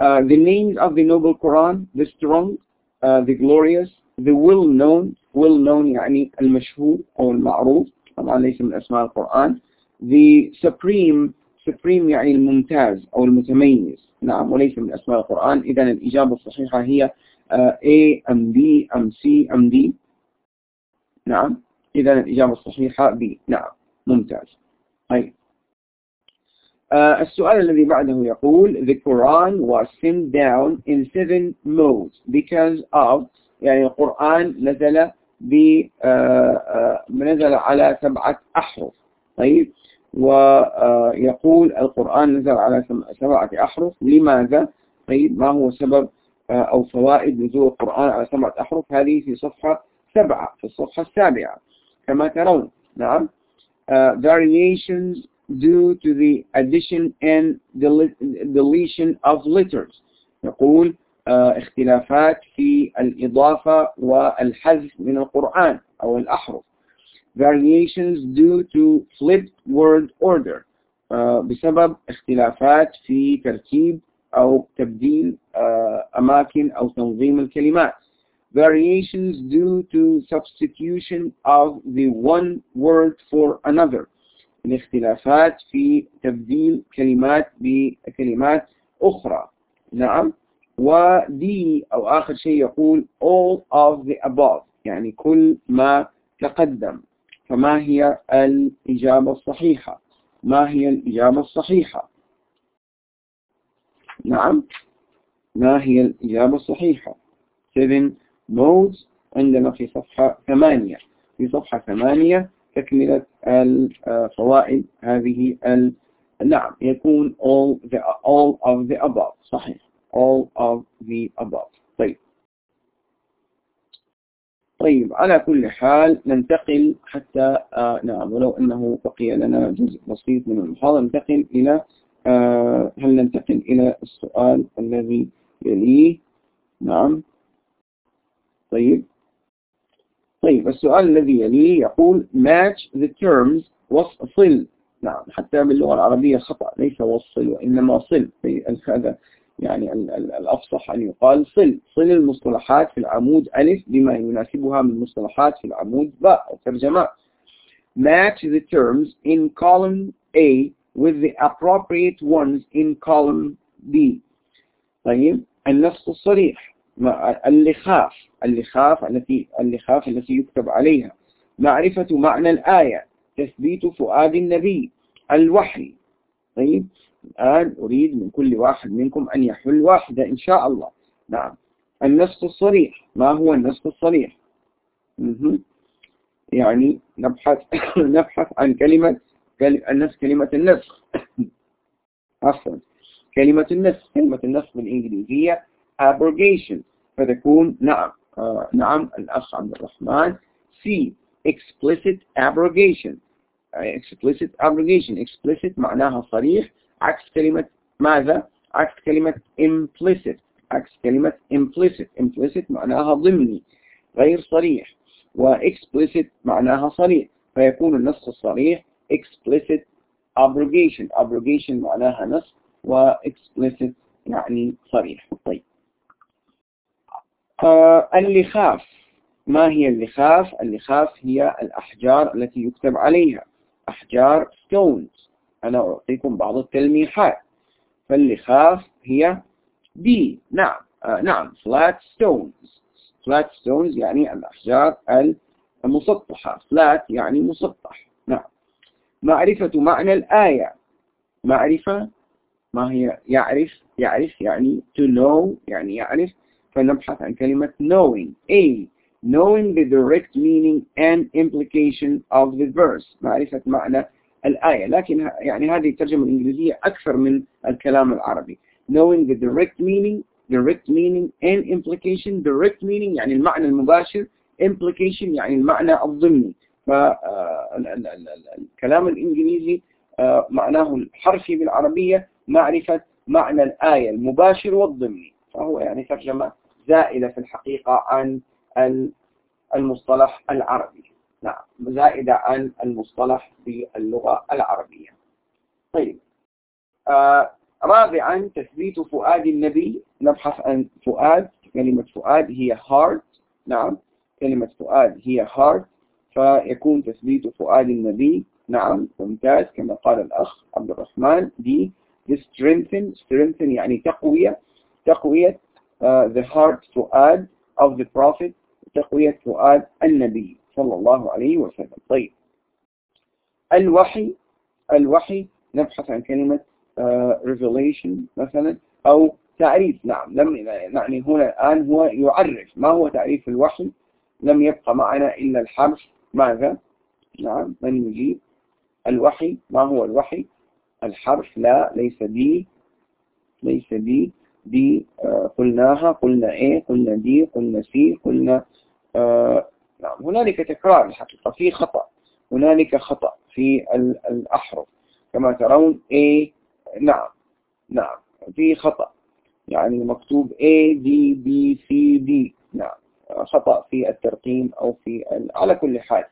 uh, the names of the noble Quran the strong uh, the glorious the well known well known يعني المشهور أو المعروف. طبعا ليس من أسماء القرآن. The supreme supreme يعني الممتاز أو المتميز. نعم. وليس من أسماء القرآن. إذا الإجابة الصحيحة هي A أم B أم C أم D. نعم. إذا الإجابة الصحيحة B نعم ممتاز. طيب. Uh, السؤال الذي بعده يقول The Quran was sent down in seven modes because of يعني القرآن نزل ب uh, uh, نزل على سبعة أحرف. طيب. ويقول القرآن نزل على سبعة أحرف. لماذا؟ طيب. ما هو سبب أو فوائد نزول القرآن على سبعة أحرف؟ هذه في صفحة سبعة في الصفحة السابعة. كما ترون نعم. Uh, variations due to the addition and deletion of letters. يقول uh, اختلافات في الإضافة والحذف من القرآن أو الأحرف. Variations due to flipped word order uh, بسبب اختلافات في ترتيب أو تبديل uh, أماكن أو تنظيم الكلمات. Variations due to substitution of the one word for another. الاختلافات في تبديل كلمات بكلمات أخرى. نعم. ودي أو آخر شيء يقول all of the above. يعني كل ما تقدم. فما هي الإجابة الصحيحة؟ ما هي الإجابة الصحيحة؟ نعم. ما هي الإجابة الصحيحة؟ 7 modes عندنا في صفحة 8 في صفحة 8 تكملة الفوائد هذه ال... نعم يكون all, the, all of the above صحيح. all of the above. طيب. طيب على كل حال ننتقل حتى آه نعم ولو أنه بقي لنا جزء بسيط من المحاضرة ننتقل إلى آه هل ننتقل إلى السؤال الذي يليه؟ نعم. طيب. طيب السؤال الذي يليه يقول match the terms وصل. نعم حتى باللغة العربية خطأ ليس وصل وإنما صل. هذا يعني الأفصح أن يقال صل. صل المصطلحات في العمود ألف بما يناسبها من مصطلحات في العمود باء أو ترجمات match the terms in column A with the appropriate ones in column B. طيب النص الصريح. اللخاف اللخاف التي اللخاف التي يكتب عليها. معرفة معنى الآية تثبيت فؤاد النبي الوحي. طيب؟ الآن أريد من كل واحد منكم أن يحل واحدة إن شاء الله. نعم. النص الصريح. ما هو النص الصريح؟ يعني نبحث [coughs] نبحث عن كلمة النسخ كلمة النسخ [coughs] عفوا. كلمة النسخ كلمة النسخ بالإنجليزية abrogation. فتكون نعم. آه نعم الأخ عبد الرحمن. C explicit abrogation. explicit abrogation. Explicit معناها صريح. عكس كلمة ماذا؟ عكس كلمة implicit. عكس كلمة implicit. Implicit معناها ضمني. غير صريح. و explicit معناها صريح. فيكون النص الصريح. Explicit abrogation. Abrogation معناها نص. و explicit يعني صريح. طيب. آه اللخاف. ما هي اللخاف؟ اللخاف هي الأحجار التي يكتب عليها. أحجار stones. أنا أعطيكم بعض التلميحات. فاللخاف هي B. نعم. آه نعم. Flat stones. Flat stones يعني الأحجار المسطحة. Flat يعني مسطح. نعم. معرفة معنى الآية. معرفة؟ ما هي يعرف؟ يعرف يعني to know يعني يعرف فنبحث عن كلمة knowing. A knowing the direct meaning and implication of the verse. معرفة معنى الآية. لكن يعني هذه الترجمة الإنجليزية أكثر من الكلام العربي. Knowing the direct meaning direct meaning and implication. Direct meaning يعني المعنى المباشر. Implication يعني المعنى الضمني. فالكلام الإنجليزي آه، معناه الحرفي بالعربية معرفة معنى الآية المباشر والضمني. فهو يعني ترجمة زائدة في الحقيقة عن المصطلح العربي. نعم زائدة عن المصطلح باللغة العربية. طيب آه رابعا تثبيت فؤاد النبي. نبحث عن فؤاد. كلمة فؤاد هي heart. نعم كلمة فؤاد هي heart. فيكون تثبيت فؤاد النبي. نعم ممتاز. كما قال الأخ عبد الرحمن دي strengthen strengthen يعني تقوية. تقوية the heart فؤاد of the prophet تقوية فؤاد النبي صلى الله عليه وسلم. طيب. الوحي الوحي نبحث عن كلمة uh, revelation مثلا أو تعريف. نعم. لم يعني هنا الآن هو يعرف. ما هو تعريف الوحي؟ لم يبقى معنا إلا الحرف. ماذا؟ نعم. من يجيب؟ الوحي. ما هو الوحي؟ الحرف. لا. ليس B. ليس B. D آه قلناها قلنا A قلنا D قلنا C قلنا آه نعم هنالك تكرار الحقيقة في خطأ هنالك خطأ في الأحرف. كما ترون A نعم نعم في خطأ. يعني مكتوب A D B C D نعم خطأ في الترقيم أو في على كل حال.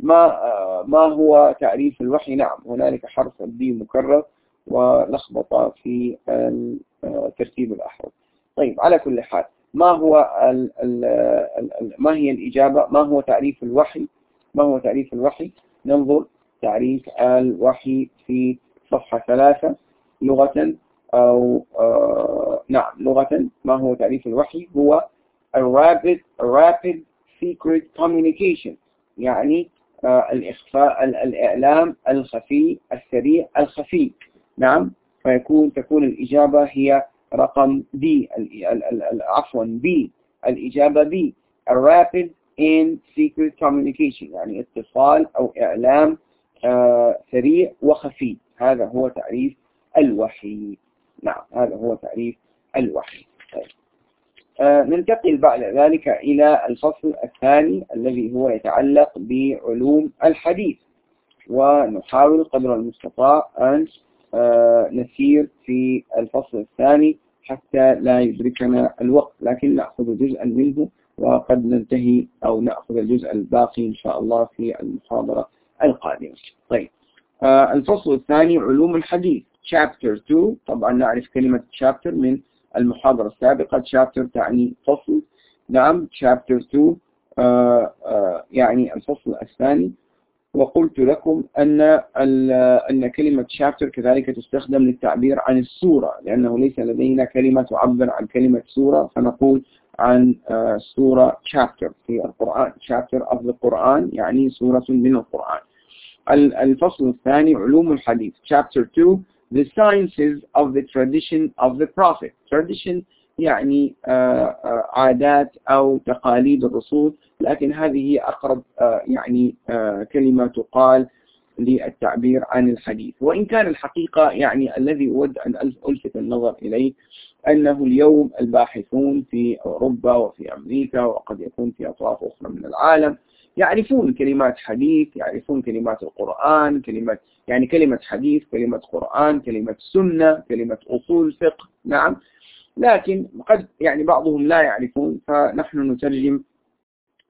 ما ما هو تعريف الوحي؟ نعم هنالك حرف الدي مكرر ولخبطة في ترتيب الأحرف. طيب على كل حال ما هو ال ال ال ما هي الإجابة؟ ما هو تعريف الوحي؟ ما هو تعريف الوحي؟ ننظر. تعريف الوحي في صفحة ثلاثة لغة أو آه نعم لغة. ما هو تعريف الوحي؟ هو a rapid, a rapid secret communication يعني آه الإخفاء الإعلام الخفي السريع الخفي. نعم. فيكون تكون الإجابة هي رقم B عفوا B الإجابة B rapid and secret communication يعني اتصال أو إعلام آه سريع وخفي. هذا هو تعريف الوحي. نعم هذا هو تعريف الوحي. طيب. آه ننتقل بعد ذلك إلى الفصل الثاني الذي هو يتعلق بعلوم الحديث ونحاول قدر المستطاع أن نسير في الفصل الثاني حتى لا يدركنا الوقت لكن نأخذ جزءا منه وقد ننتهي أو نأخذ الجزء الباقي إن شاء الله في المحاضرة القادمة. طيب آه الفصل الثاني علوم الحديث chapter 2 طبعا نعرف كلمة chapter من المحاضرة السابقة. chapter تعني فصل. نعم chapter 2 آه آه يعني الفصل الثاني. وقلت لكم أن أن كلمة chapter كذلك تستخدم للتعبير عن السورة لأنه ليس لدينا كلمة تعبر عن كلمة سورة فنقول عن سورة chapter في القرآن. of the Quran يعني سورة من القرآن. الفصل الثاني علوم الحديث. Chapter 2 the sciences of the tradition of the prophet. Tradition يعني عادات أو تقاليد الرسول لكن هذه أقرب يعني كلمة تقال للتعبير عن الحديث. وإن كان الحقيقة يعني الذي أود أن ألفت النظر إليه أنه اليوم الباحثون في أوروبا وفي أمريكا وقد يكون في أطراف أخرى من العالم يعرفون كلمات حديث يعرفون كلمات القرآن كلمة يعني كلمة حديث كلمة قرآن كلمة سنة كلمة أصول فقه. نعم. لكن قد يعني بعضهم لا يعرفون فنحن نترجم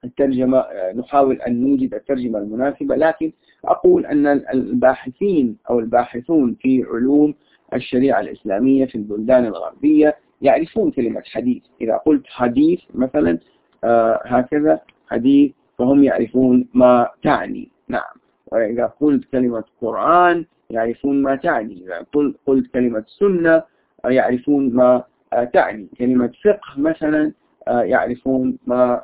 الترجمة نحاول أن نوجد الترجمة المناسبة. لكن أقول أن الباحثين أو الباحثون في علوم الشريعة الإسلامية في البلدان الغربية يعرفون كلمة حديث. إذا قلت حديث مثلا آه هكذا حديث فهم يعرفون ما تعني. نعم. وإذا قلت كلمة قرآن يعرفون ما تعني. إذا قلت كلمة سنة يعرفون ما تعني. كلمة فقه مثلا يعرفون ما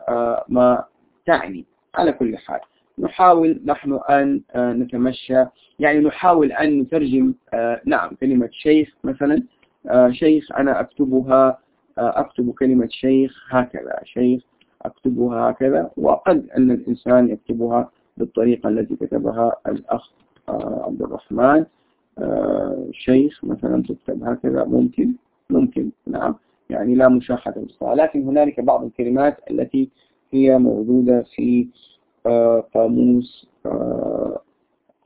ما تعني. على كل حال. نحاول نحن أن نتمشى. يعني نحاول أن نترجم نعم كلمة شيخ مثلا. شيخ أنا أكتبها أكتب كلمة شيخ هكذا. شيخ أكتبها هكذا. وقد أن الإنسان يكتبها بالطريقة التي كتبها الأخ عبد الرحمن. شيخ مثلا تكتب هكذا. ممكن. ممكن نعم. يعني لا مشاحة بالصلاة لكن هنالك بعض الكلمات التي هي موجودة في قاموس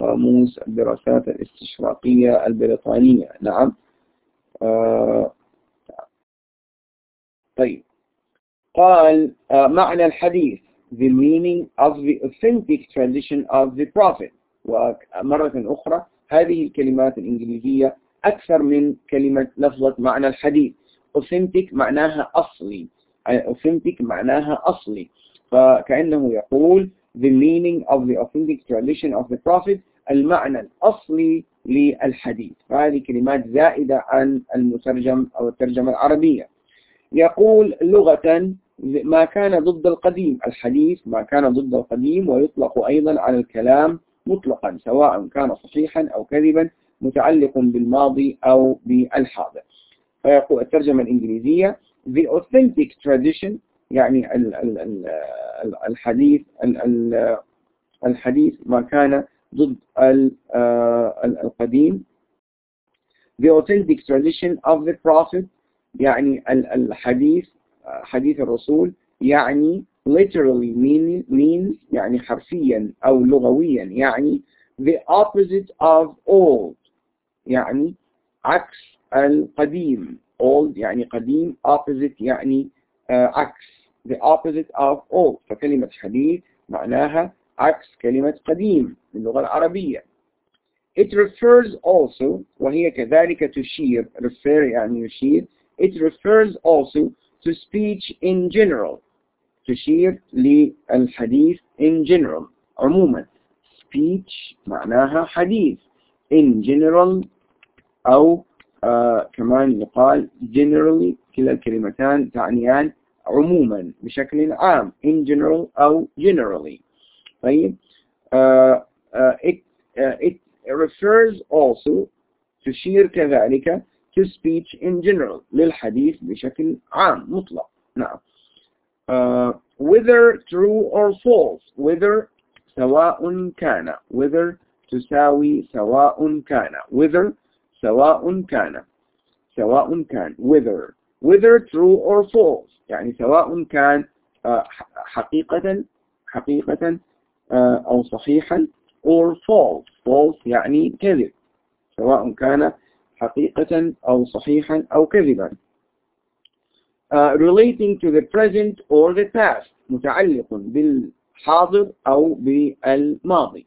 قاموس الدراسات الاستشراقية البريطانية. نعم. طيب. قال معنى الحديث. The meaning of the authentic tradition of the prophet. ومرة أخرى هذه الكلمات الإنجليزية أكثر من كلمة لفظة معنى الحديث. Authentic معناها أصلي. Authentic معناها أصلي. فكأنه يقول the meaning of the authentic tradition of the prophet المعنى الأصلي للحديث. فهذه كلمات زائدة عن المترجم أو الترجمة العربية. يقول لغة ما كان ضد القديم. الحديث ما كان ضد القديم ويطلق أيضا على الكلام مطلقا سواء كان صحيحا أو كذبا. متعلق بالماضي أو بالحاضر. فيقول الترجمة الإنجليزية the authentic tradition يعني الحديث الحديث ما كان ضد القديم. The authentic tradition of the prophet يعني الحديث حديث الرسول يعني literally means يعني حرفيا أو لغويا يعني the opposite of old يعني عكس القديم. Old يعني قديم opposite يعني عكس. The opposite of old. فكلمة حديث معناها عكس كلمة قديم باللغة العربية. It refers also وهي كذلك تشير refer يعني يشير. It refers also to speech in general. تشير للحديث in general. عموما speech معناها حديث. in general أو آه كمان يقال generally كلا الكلمتان تعنيان عموما بشكل عام in general أو generally طيب uh, uh, it, uh, it refers also تشير كذلك to speech in general للحديث بشكل عام مطلق نعم uh, whether true or false whether سواء كان whether تساوي سواء كان. Whether سواء كان. سواء كان. Whether. Whether true or false. يعني سواء كان حقيقة حقيقة أو صحيحا or false. False يعني كذب. سواء كان حقيقة أو صحيحا أو كذبا. uh, relating to the present or the past. متعلق بالحاضر أو بالماضي.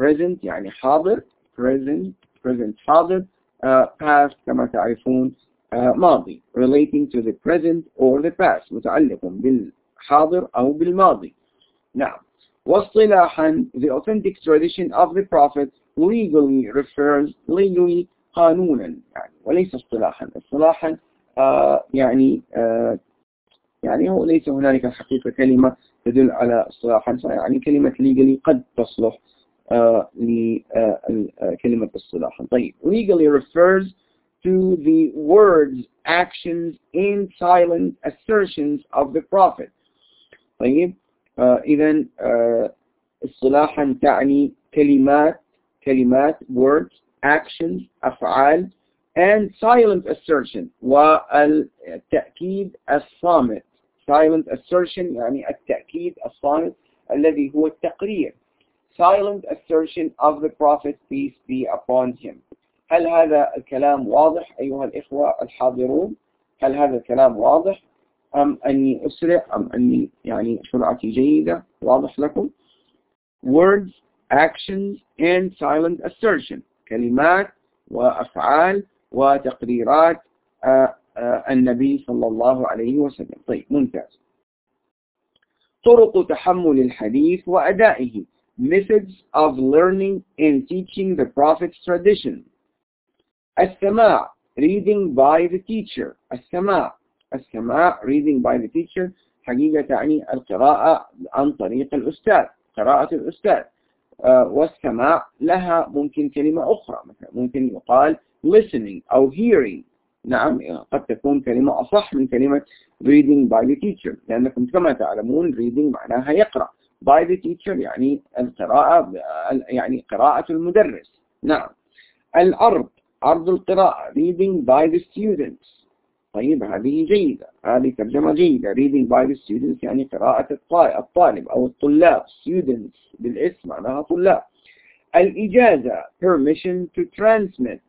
Present يعني حاضر present present حاضر uh, past كما تعرفون uh, ماضي relating to the present or the past متعلق بالحاضر أو بالماضي. نعم. واصطلاحا the authentic tradition of the prophet legally refers legally قانونا يعني وليس اصطلاحا. اصطلاحا آه يعني آه يعني هو ليس هنالك حقيقة كلمة تدل على اصطلاحا. يعني كلمة legally قد تصلح. لكلمة اصطلاحا طيب legally refers to the words, actions, and silent assertions of the Prophet. طيب آه إذا آه اصطلاحا تعني كلمات كلمات words actions أفعال and silent assertion والتأكيد الصامت silent assertion يعني التأكيد الصامت الذي هو التقرير silent assertion of the Prophet peace be upon him. هل هذا الكلام واضح أيها الإخوة الحاضرون؟ هل هذا الكلام واضح؟ أم أني أسرع؟ أم أني يعني سرعتي جيدة؟ واضح لكم؟ Words actions and silent assertion. كلمات وأفعال وتقريرات آه، آه، النبي صلى الله عليه وسلم. طيب ممتاز. طرق تحمل الحديث وأدائه. Methods of learning and teaching the Prophet's tradition. السماع reading by the teacher. السماع السماع reading by the teacher. حقيقة تعني القراءة عن طريق الأستاذ قراءة الأستاذ. آه، والسماع لها ممكن كلمة أخرى مثلا ممكن يقال listening أو hearing. نعم قد تكون كلمة أصح من كلمة reading by the teacher لأنكم كما تعلمون reading معناها يقرأ. By the teacher يعني القراءة يعني قراءة المدرس. نعم. الأرض عرض القراءة reading by the students. طيب هذه جيدة هذه ترجمة جيدة. reading by the students يعني قراءة الطالب أو الطلاب students بالاسم معناها طلاب. الإجازة permission to transmit.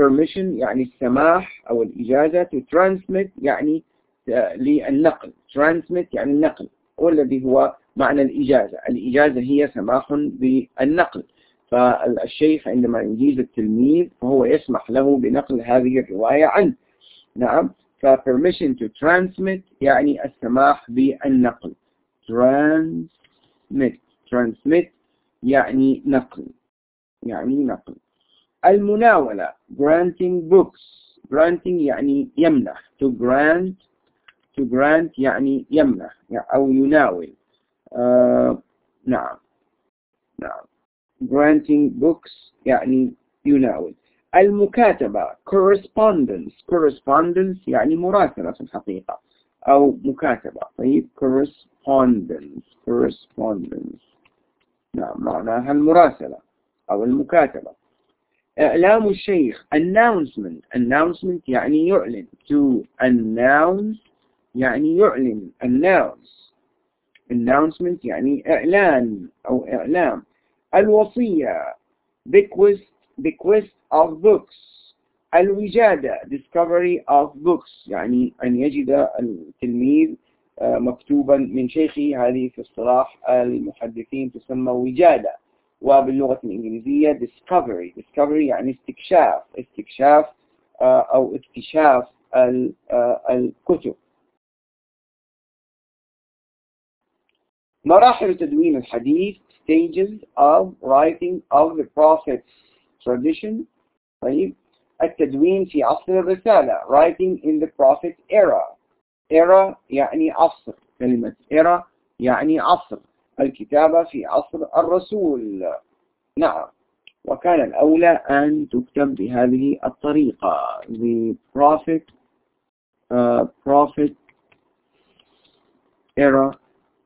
permission يعني السماح أو الإجازة to transmit يعني للنقل. transmit يعني النقل. والذي هو معنى الإجازة. الإجازة هي سماح بالنقل. فالشيخ عندما يجيز التلميذ فهو يسمح له بنقل هذه الرواية عنه. نعم. ف permission to transmit يعني السماح بالنقل. transmit. transmit يعني نقل. يعني نقل. المناولة. granting books. granting يعني يمنح. to grant to grant يعني يمنح أو يناول. uh, نعم. نعم. Granting books يعني يناول. المكاتبة correspondence. Correspondence يعني مراسلة في الحقيقة. أو مكاتبة. طيب correspondence. Correspondence. نعم معناها المراسلة أو المكاتبة. إعلام الشيخ. Announcement. Announcement يعني يعلن. To announce يعني يعلن announce announcement يعني إعلان أو إعلام. الوصية. Bequest bequest of books. الوجادة. Discovery of books. يعني أن يجد التلميذ آه، مكتوبا من شيخه. هذه في اصطلاح المحدثين تسمى وجادة. وباللغة الإنجليزية discovery. Discovery يعني استكشاف. استكشاف آه، أو اكتشاف آه، الكتب. مراحل تدوين الحديث stages of writing of the Prophet's tradition. طيب. التدوين في عصر الرسالة writing in the Prophet's era. Era يعني عصر. كلمة era يعني عصر. الكتابة في عصر الرسول. نعم. وكان الأولى أن تكتب بهذه الطريقة. The prophet uh, prophet era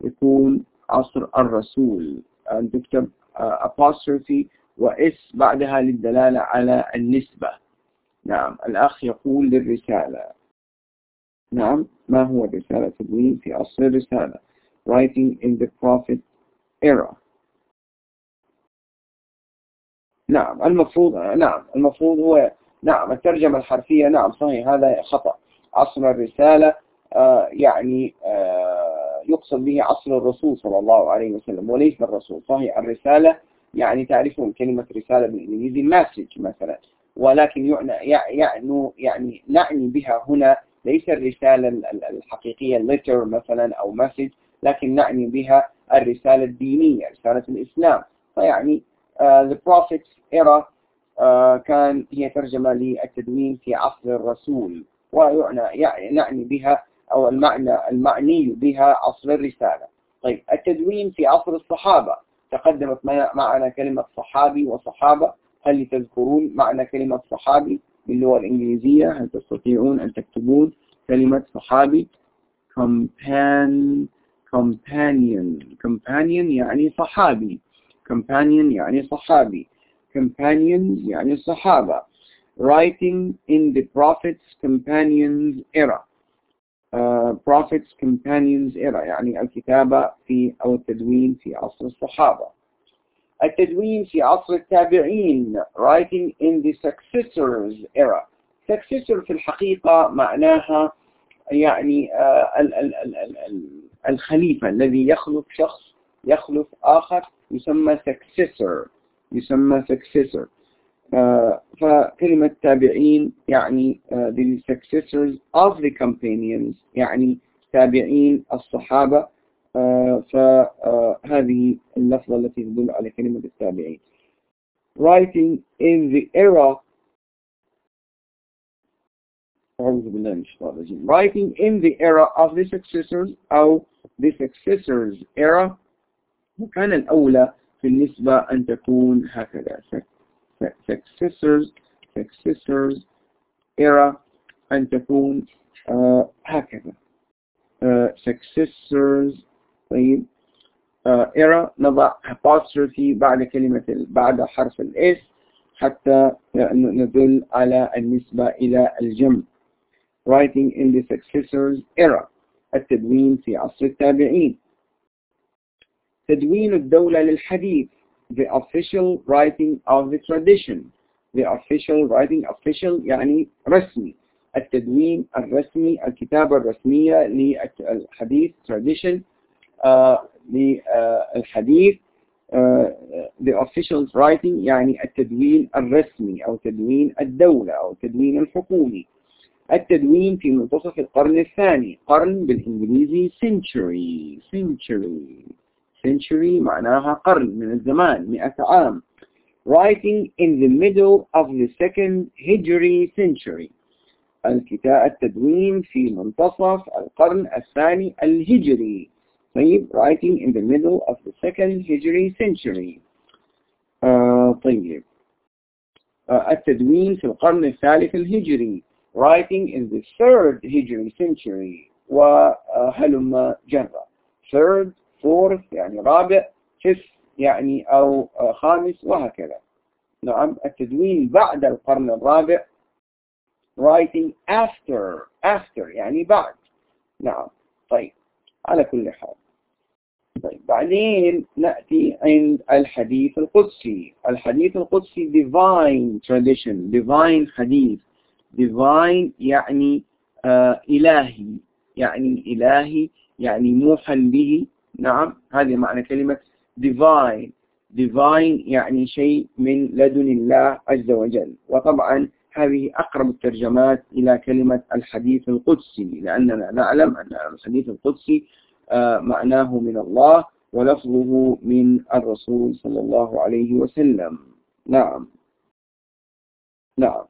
يكون عصر الرسول. أن تكتب uh, apostrophe وإس بعدها للدلالة على النسبة. نعم الأخ يقول للرسالة. نعم ما هو الرسالة؟ تدوين في عصر الرسالة. Writing in the prophet era. نعم المفروض نعم المفروض هو نعم الترجمة الحرفية نعم صحيح هذا خطأ. عصر الرسالة آه يعني آه يقصد به عصر الرسول صلى الله عليه وسلم وليس الرسول. صحيح الرسالة يعني تعرفون كلمة رسالة بالإنجليزي message مثلا. ولكن يعني يعني يعني نعني بها هنا ليس الرسالة الحقيقية letter مثلا أو message لكن نعني بها الرسالة الدينية رسالة الإسلام. فيعني uh, the prophet's era uh, كان هي ترجمة للتدوين في عصر الرسول. ويعنى يعني نعني بها أو المعنى المعني بها عصر الرسالة. طيب التدوين في عصر الصحابة. تقدمت معنا كلمة صحابي وصحابة. هل تذكرون معنى كلمة صحابي باللغة الإنجليزية؟ هل تستطيعون أن تكتبون كلمة صحابي؟ Companion companion. Companion يعني صحابي. Companion يعني صحابي. Companions يعني صحابة. Writing in the prophet's companions era. Prophet's companions era يعني الكتابة في أو التدوين في عصر الصحابة. التدوين في عصر التابعين writing in the successors era. Successor في الحقيقة معناها يعني الخليفة الذي يخلف شخص يخلف آخر يسمى successor يسمى successor. فكلمة تابعين يعني the successors of the companions يعني تابعين الصحابة فهذه اللفظة التي تدل على كلمة التابعين. Writing in the era أعوذ بالله من الشيطان الرجيم. Writing in the era of the successors أو the successors era وكان الأولى في النسبة أن تكون هكذا. Successors successors era أن تكون uh, هكذا uh, successors طيب. Uh, era نضع apostrophe بعد كلمة بعد حرف الاس حتى ندل على النسبة إلى الجمع. Writing in the successors era. التدوين في عصر التابعين. تدوين الدولة للحديث. The official writing of the tradition. The official writing official يعني رسمي. التدوين الرسمي الكتابة الرسمية للحديث tradition uh, للحديث uh, the official writing يعني التدوين الرسمي أو تدوين الدولة أو التدوين الحكومي. التدوين في منتصف القرن الثاني قرن بالإنجليزي century century. Century معناها قرن من الزمان مئة عام writing in the middle of the second Hijri century الكتاب التدوين في منتصف القرن الثاني الهجري طيب writing in the middle of the second Hijri century آه طيب آه التدوين في القرن الثالث الهجري writing in the third Hijri century وهلم جرة third fourth يعني رابع fifth يعني أو خامس وهكذا. نعم التدوين بعد القرن الرابع writing after after يعني بعد. نعم طيب على كل حال. طيب بعدين نأتي عند الحديث القدسي. الحديث القدسي divine tradition divine حديث divine يعني آه إلهي. يعني إلهي يعني موحى به. نعم هذه معنى كلمة divine. Divine يعني شيء من لدن الله عز وجل. وطبعا هذه أقرب الترجمات إلى كلمة الحديث القدسي لأننا نعلم أن الحديث القدسي آه معناه من الله ولفظه من الرسول صلى الله عليه وسلم. نعم. نعم.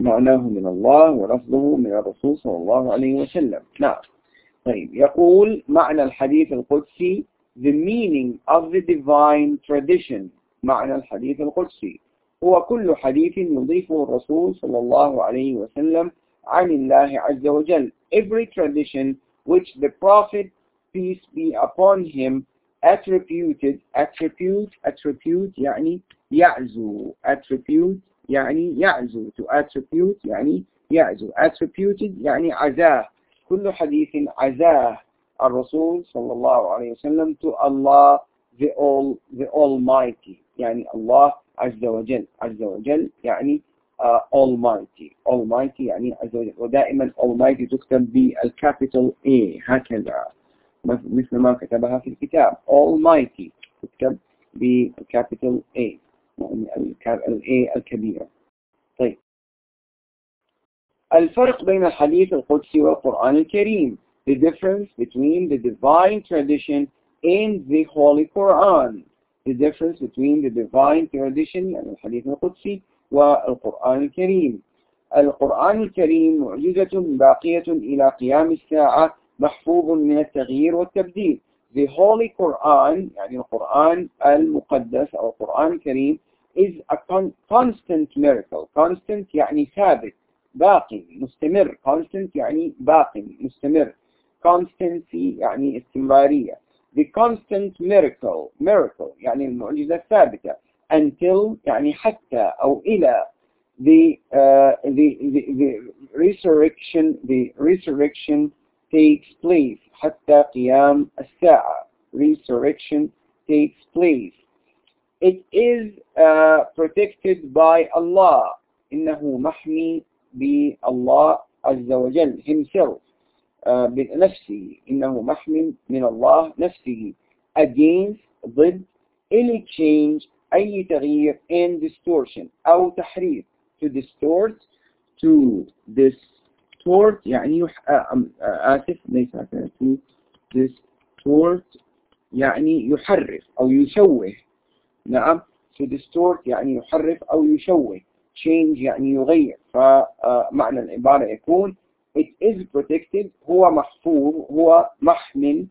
معناه من الله ولفظه من الرسول صلى الله عليه وسلم. نعم. طيب يقول معنى الحديث القدسي the meaning of the divine tradition معنى الحديث القدسي هو كل حديث يضيفه الرسول صلى الله عليه وسلم عن الله عز وجل every tradition which the prophet peace be upon him attributed attribute attribute يعني يعزو attribute يعني يعزو to attribute يعني يعزو attributed يعني عزاه كل حديث عزاه الرسول صلى الله عليه وسلم to Allah the all the Almighty. يعني الله عز وجل. عز وجل يعني uh, Almighty. Almighty يعني عز وجل. ودائما Almighty تكتب بالكابيتال A هكذا. مثل ما كتبها في الكتاب. Almighty تكتب بال capital A. ال A الكبيرة طيب الفرق بين الحديث القدسي والقرآن الكريم. The difference between the divine tradition and the Holy Quran. The difference between the divine tradition يعني الحديث القدسي والقرآن الكريم. القرآن الكريم معجزة باقية إلى قيام الساعة محفوظ من التغيير والتبديل. The Holy Quran يعني القرآن المقدس أو القرآن الكريم is a constant miracle. Constant يعني ثابت. باقي مستمر constant يعني باقي مستمر constancy يعني استمرارية the constant miracle miracle يعني المعجزة الثابتة until يعني حتى أو إلى the, uh, the, the, the resurrection the resurrection takes place حتى قيام الساعة resurrection takes place it is uh, protected by Allah إنه محمي بالله عز وجل. Himself uh, بنفسه إنه محمي من الله نفسه. Against ضد any change أي تغيير and distortion أو تحريف to distort to distort يعني يح... آسف ليس to distort يعني يحرف أو يشوه. نعم. To distort يعني يحرف أو يشوه. Change يعني يغير. فمعنى العبارة يكون it is protected هو محفوظ هو محمل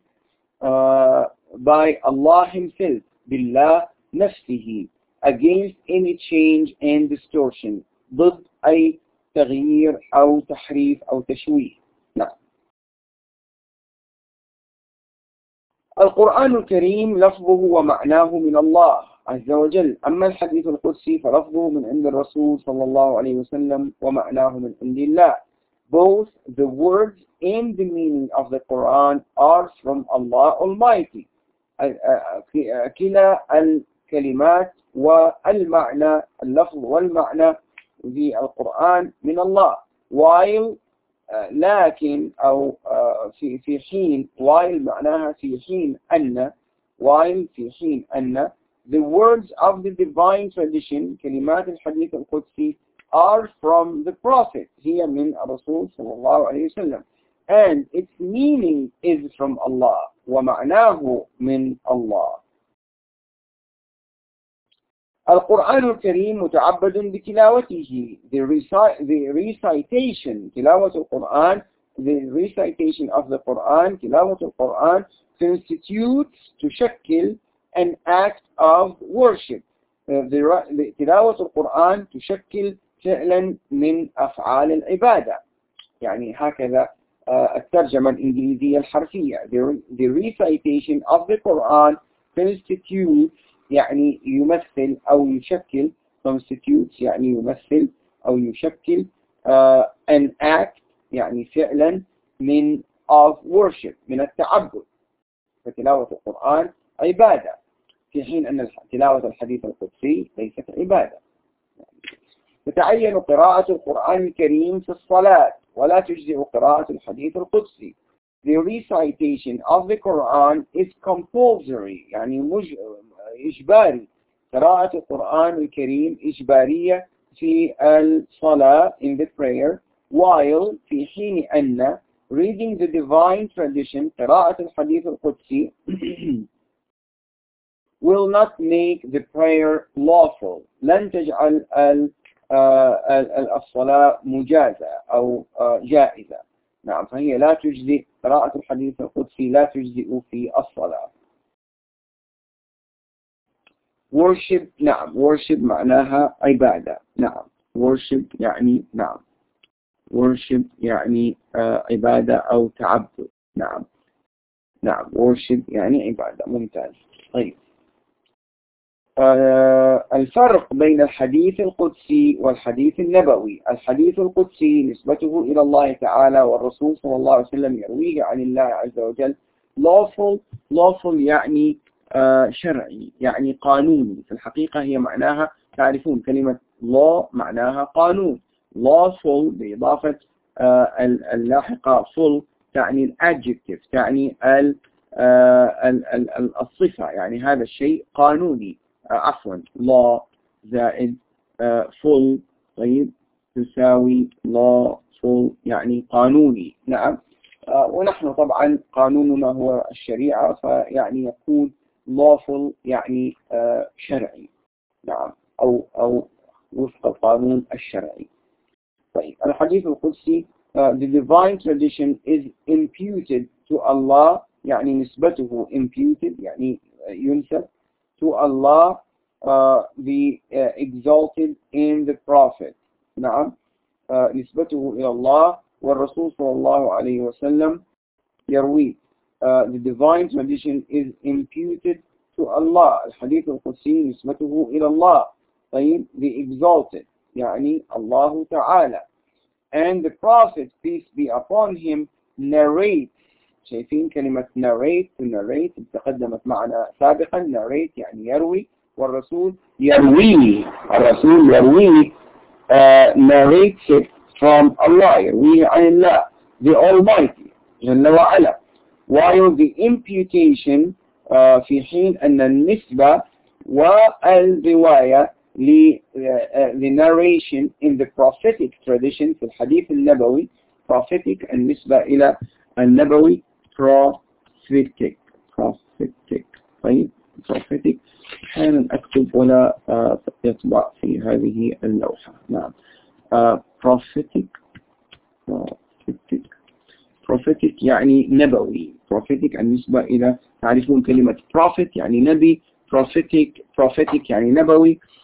uh, by Allah himself بالله نفسه against any change and distortion ضد أي تغيير أو تحريف أو تشويه. القرآن الكريم لفظه ومعناه من الله عز وجل. أما الحديث القدسي فلفظه من عند الرسول صلى الله عليه وسلم ومعناه من عند الله. Both the words and the meaning of the Quran are from Allah Almighty. كلا الكلمات والمعنى اللفظ والمعنى في القرآن من الله. While لكن أو في في حين while معناها في حين أن while في حين أن the words of the divine tradition كلمات الحديث القدسي are from the prophet. هي من الرسول صلى الله عليه وسلم. And its meaning is from Allah ومعناه من الله القرآن الكريم متعبد بتلاوته. The, the recitation تلاوة القرآن the recitation of the Quran تلاوة القرآن constitutes تشكل an act of worship. تلاوة القرآن تشكل فعلا من أفعال العبادة يعني هكذا الترجمة الإنجليزية الحرفية the, the recitation of the Quran constitutes يعني يمثل أو يشكل constitutes يعني يمثل أو يشكل uh, an act يعني فعلا من of worship من التعبد. فتلاوة القرآن عبادة. في حين أن تلاوة الحديث القدسي ليست عبادة. تتعين قراءة القرآن الكريم في الصلاة ولا تجزئ قراءة الحديث القدسي. The recitation of the Quran is compulsory يعني مج... إجباري. قراءة القرآن الكريم إجبارية في الصلاة in the prayer while في حين أن reading the divine tradition قراءة الحديث القدسي [clears throat] will not make the prayer lawful. لن تجعل الصلاة مجازة أو جائزة. نعم فهي لا تجزئ قراءة الحديث القدسي لا تجزئ في الصلاة. Worship نعم worship معناها عبادة. نعم worship يعني نعم. Worship يعني آه عبادة أو تعبد. نعم. نعم. worship يعني عبادة. ممتاز. طيب. آه الفرق بين الحديث القدسي والحديث النبوي. الحديث القدسي نسبته إلى الله تعالى والرسول صلى الله عليه وسلم يرويه عن الله عز وجل lawful lawful يعني آه شرعي يعني قانوني. في الحقيقة هي معناها تعرفون كلمة law معناها قانون. Lawful بإضافة آه اللاحقة full تعني الادجكتيف تعني الصفة. يعني هذا الشيء قانوني. عفوا. law زائد full طيب تساوي lawful يعني قانوني. نعم. ونحن طبعا قانوننا هو الشريعة فيعني يكون lawful يعني شرعي. نعم. أو أو وفق القانون الشرعي. طيب الحديث القدسي the divine tradition is imputed to Allah يعني نسبته imputed يعني ينسب to Allah uh, the uh, exalted in the Prophet نعم uh, نسبته إلى الله والرسول صلى الله عليه وسلم يروي uh, the divine tradition is imputed to Allah الحديث القدسي نسبته إلى الله طيب the exalted يعني الله تعالى and the Prophet peace be upon him narrates شايفين كلمة narrate to narrate تقدمت معنا سابقا narrate يعني يروي والرسول يروي الرسول يروي uh, narrates it from Allah يروي عن الله the Almighty جل وعلا while the imputation uh, في حين أن النسبة والرواية the narration in the prophetic tradition في الحديث النبوي prophetic النسبة إلى النبوي prophetic prophetic طيب prophetic أحيانا أكتب ولا يطبع في هذه اللوحة نعم prophetic prophetic prophetic يعني نبوي prophetic النسبة إلى تعرفون كلمة prophet يعني نبي prophetic prophetic يعني نبوي uh,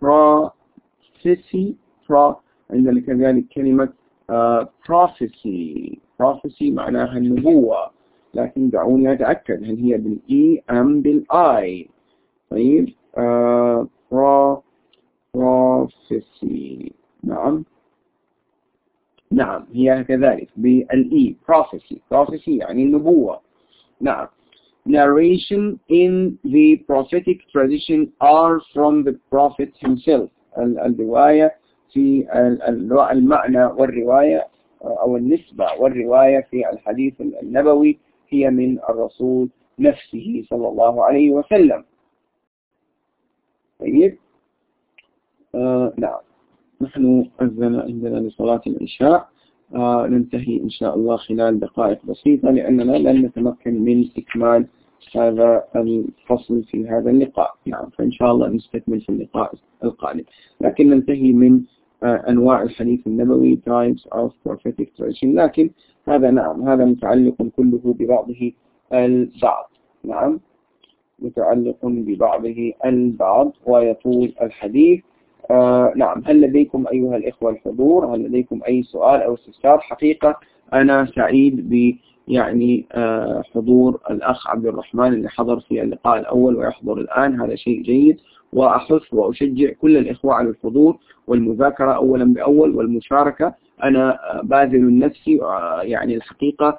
Prophecy pro عندنا كذلك كلمة uh, prophecy. Prophecy معناها النبوة. لكن دعوني أتأكد هل هي بالإي أم بالآي. طيب uh, pro prophecy. نعم. نعم هي كذلك بالإي. Prophecy. Prophecy يعني النبوة. نعم. Narration in the prophetic tradition are from the prophet himself. الرواية في المعنى والرواية أو النسبة والرواية في الحديث النبوي هي من الرسول نفسه صلى الله عليه وسلم طيب. آه نعم. نحن أذن عندنا لصلاة العشاء. آه ننتهي إن شاء الله خلال دقائق بسيطة لأننا لن نتمكن من إكمال هذا الفصل في هذا اللقاء. نعم فإن شاء الله نستكمل في اللقاء القادم. لكن ننتهي من أنواع الحديث النبوي types of prophetic tradition. لكن هذا نعم هذا متعلق كله ببعضه البعض. نعم متعلق ببعضه البعض. ويطول الحديث. آه نعم هل لديكم أيها الإخوة الحضور؟ هل لديكم أي سؤال أو استفسار؟ حقيقة أنا سعيد ب يعني آه حضور الأخ عبد الرحمن اللي حضر في اللقاء الأول ويحضر الآن. هذا شيء جيد وأحث وأشجع كل الإخوة على الحضور والمذاكرة أولا بأول والمشاركة. أنا باذل نفسي يعني الحقيقة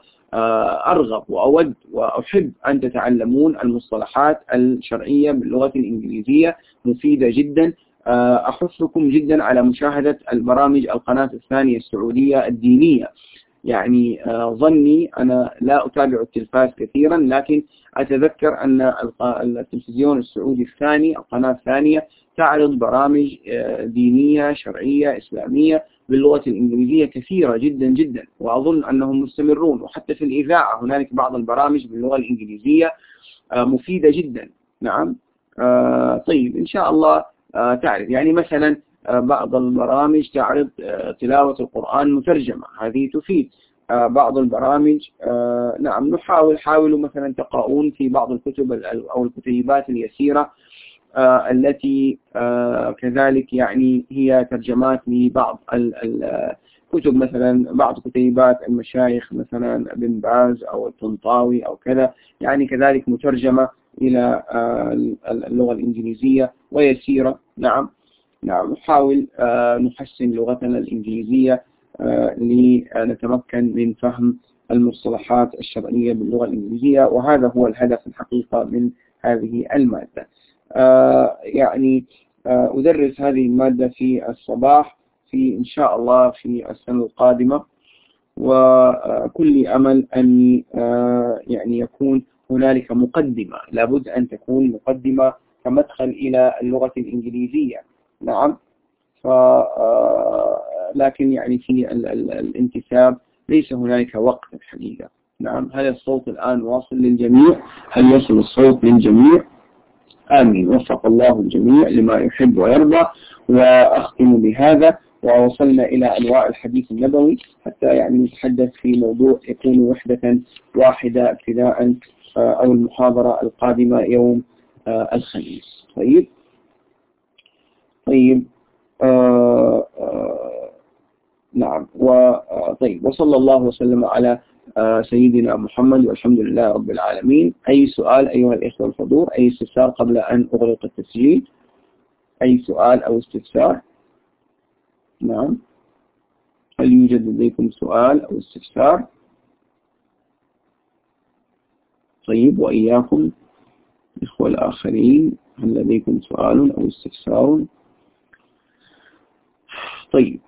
أرغب وأود وأحب أن تتعلمون المصطلحات الشرعية باللغة الإنجليزية مفيدة جدا. أحثكم جدا على مشاهدة البرامج القناة الثانية السعودية الدينية. يعني ظني أنا لا أتابع التلفاز كثيرا لكن أتذكر أن التلفزيون السعودي الثاني القناة الثانية تعرض برامج دينية شرعية إسلامية باللغة الإنجليزية كثيرة جدا جدا وأظن أنهم مستمرون. وحتى في الإذاعة هنالك بعض البرامج باللغة الإنجليزية مفيدة جدا. نعم. طيب إن شاء الله تعرف. يعني مثلا بعض البرامج تعرض تلاوة القرآن مترجمة. هذه تفيد بعض البرامج نعم نحاول حاولوا مثلا تقرؤون في بعض الكتب أو الكتيبات اليسيرة التي كذلك يعني هي ترجمات لبعض الكتب مثلا بعض كتيبات المشايخ مثلا ابن باز أو الطنطاوي أو كذا يعني كذلك مترجمة إلى اللغة الإنجليزية ويسيرة. نعم. نعم نحاول نحسن لغتنا الإنجليزية لنتمكن من فهم المصطلحات الشرعية باللغة الإنجليزية وهذا هو الهدف الحقيقة من هذه المادة. يعني أدرس هذه المادة في الصباح في إن شاء الله في السنة القادمة وكل أمل أن يعني يكون هنالك مقدمة. لابد أن تكون مقدمة كمدخل إلى اللغة الإنجليزية. نعم. ف لكن يعني في الانتساب ليس هنالك وقت الحقيقة نعم. هل الصوت الآن واصل للجميع؟ هل يصل الصوت للجميع؟ آمين. وفق الله الجميع لما يحب ويرضى. وأختم بهذا ووصلنا إلى أنواع الحديث النبوي حتى يعني نتحدث في موضوع يكون وحدة واحدة ابتداء أو المحاضرة القادمة يوم الخميس. طيب. طيب. آه آه نعم. وطيب وصلى الله وسلم على آه سيدنا محمد والحمد لله رب العالمين. أي سؤال أيها الإخوة الحضور أي استفسار قبل أن أغلق التسجيل؟ أي سؤال أو استفسار؟ نعم. هل يوجد لديكم سؤال أو استفسار؟ طيب. وإياكم إخوة الآخرين هل لديكم سؤال أو استفسار؟ طيب.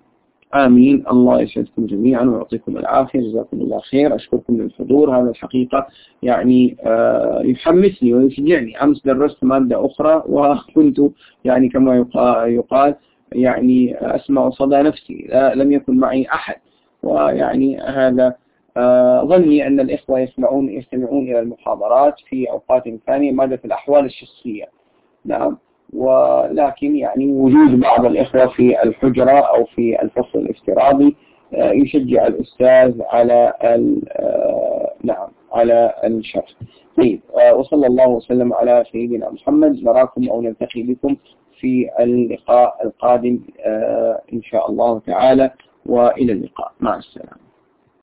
آمين. الله يسعدكم جميعا ويعطيكم العافية. جزاكم الله خير. أشكركم للحضور. هذا الحقيقة يعني آه يحمسني ويشجعني. أمس درست مادة أخرى وكنت يعني كما يقال يعني أسمع صدى نفسي. لم يكن معي أحد. ويعني هذا آه ظني أن الإخوة يسمعون يستمعون إلى المحاضرات في أوقات ثانية. مادة الأحوال الشخصية. نعم. ولكن يعني وجود بعض الإخوة في الحجرة أو في الفصل الافتراضي آه، يشجع الأستاذ على آه، نعم على الشرح. طيب آه، وصلى الله وسلم على سيدنا محمد. نراكم أو نلتقي بكم في اللقاء القادم إن شاء الله تعالى. وإلى اللقاء. مع السلامة.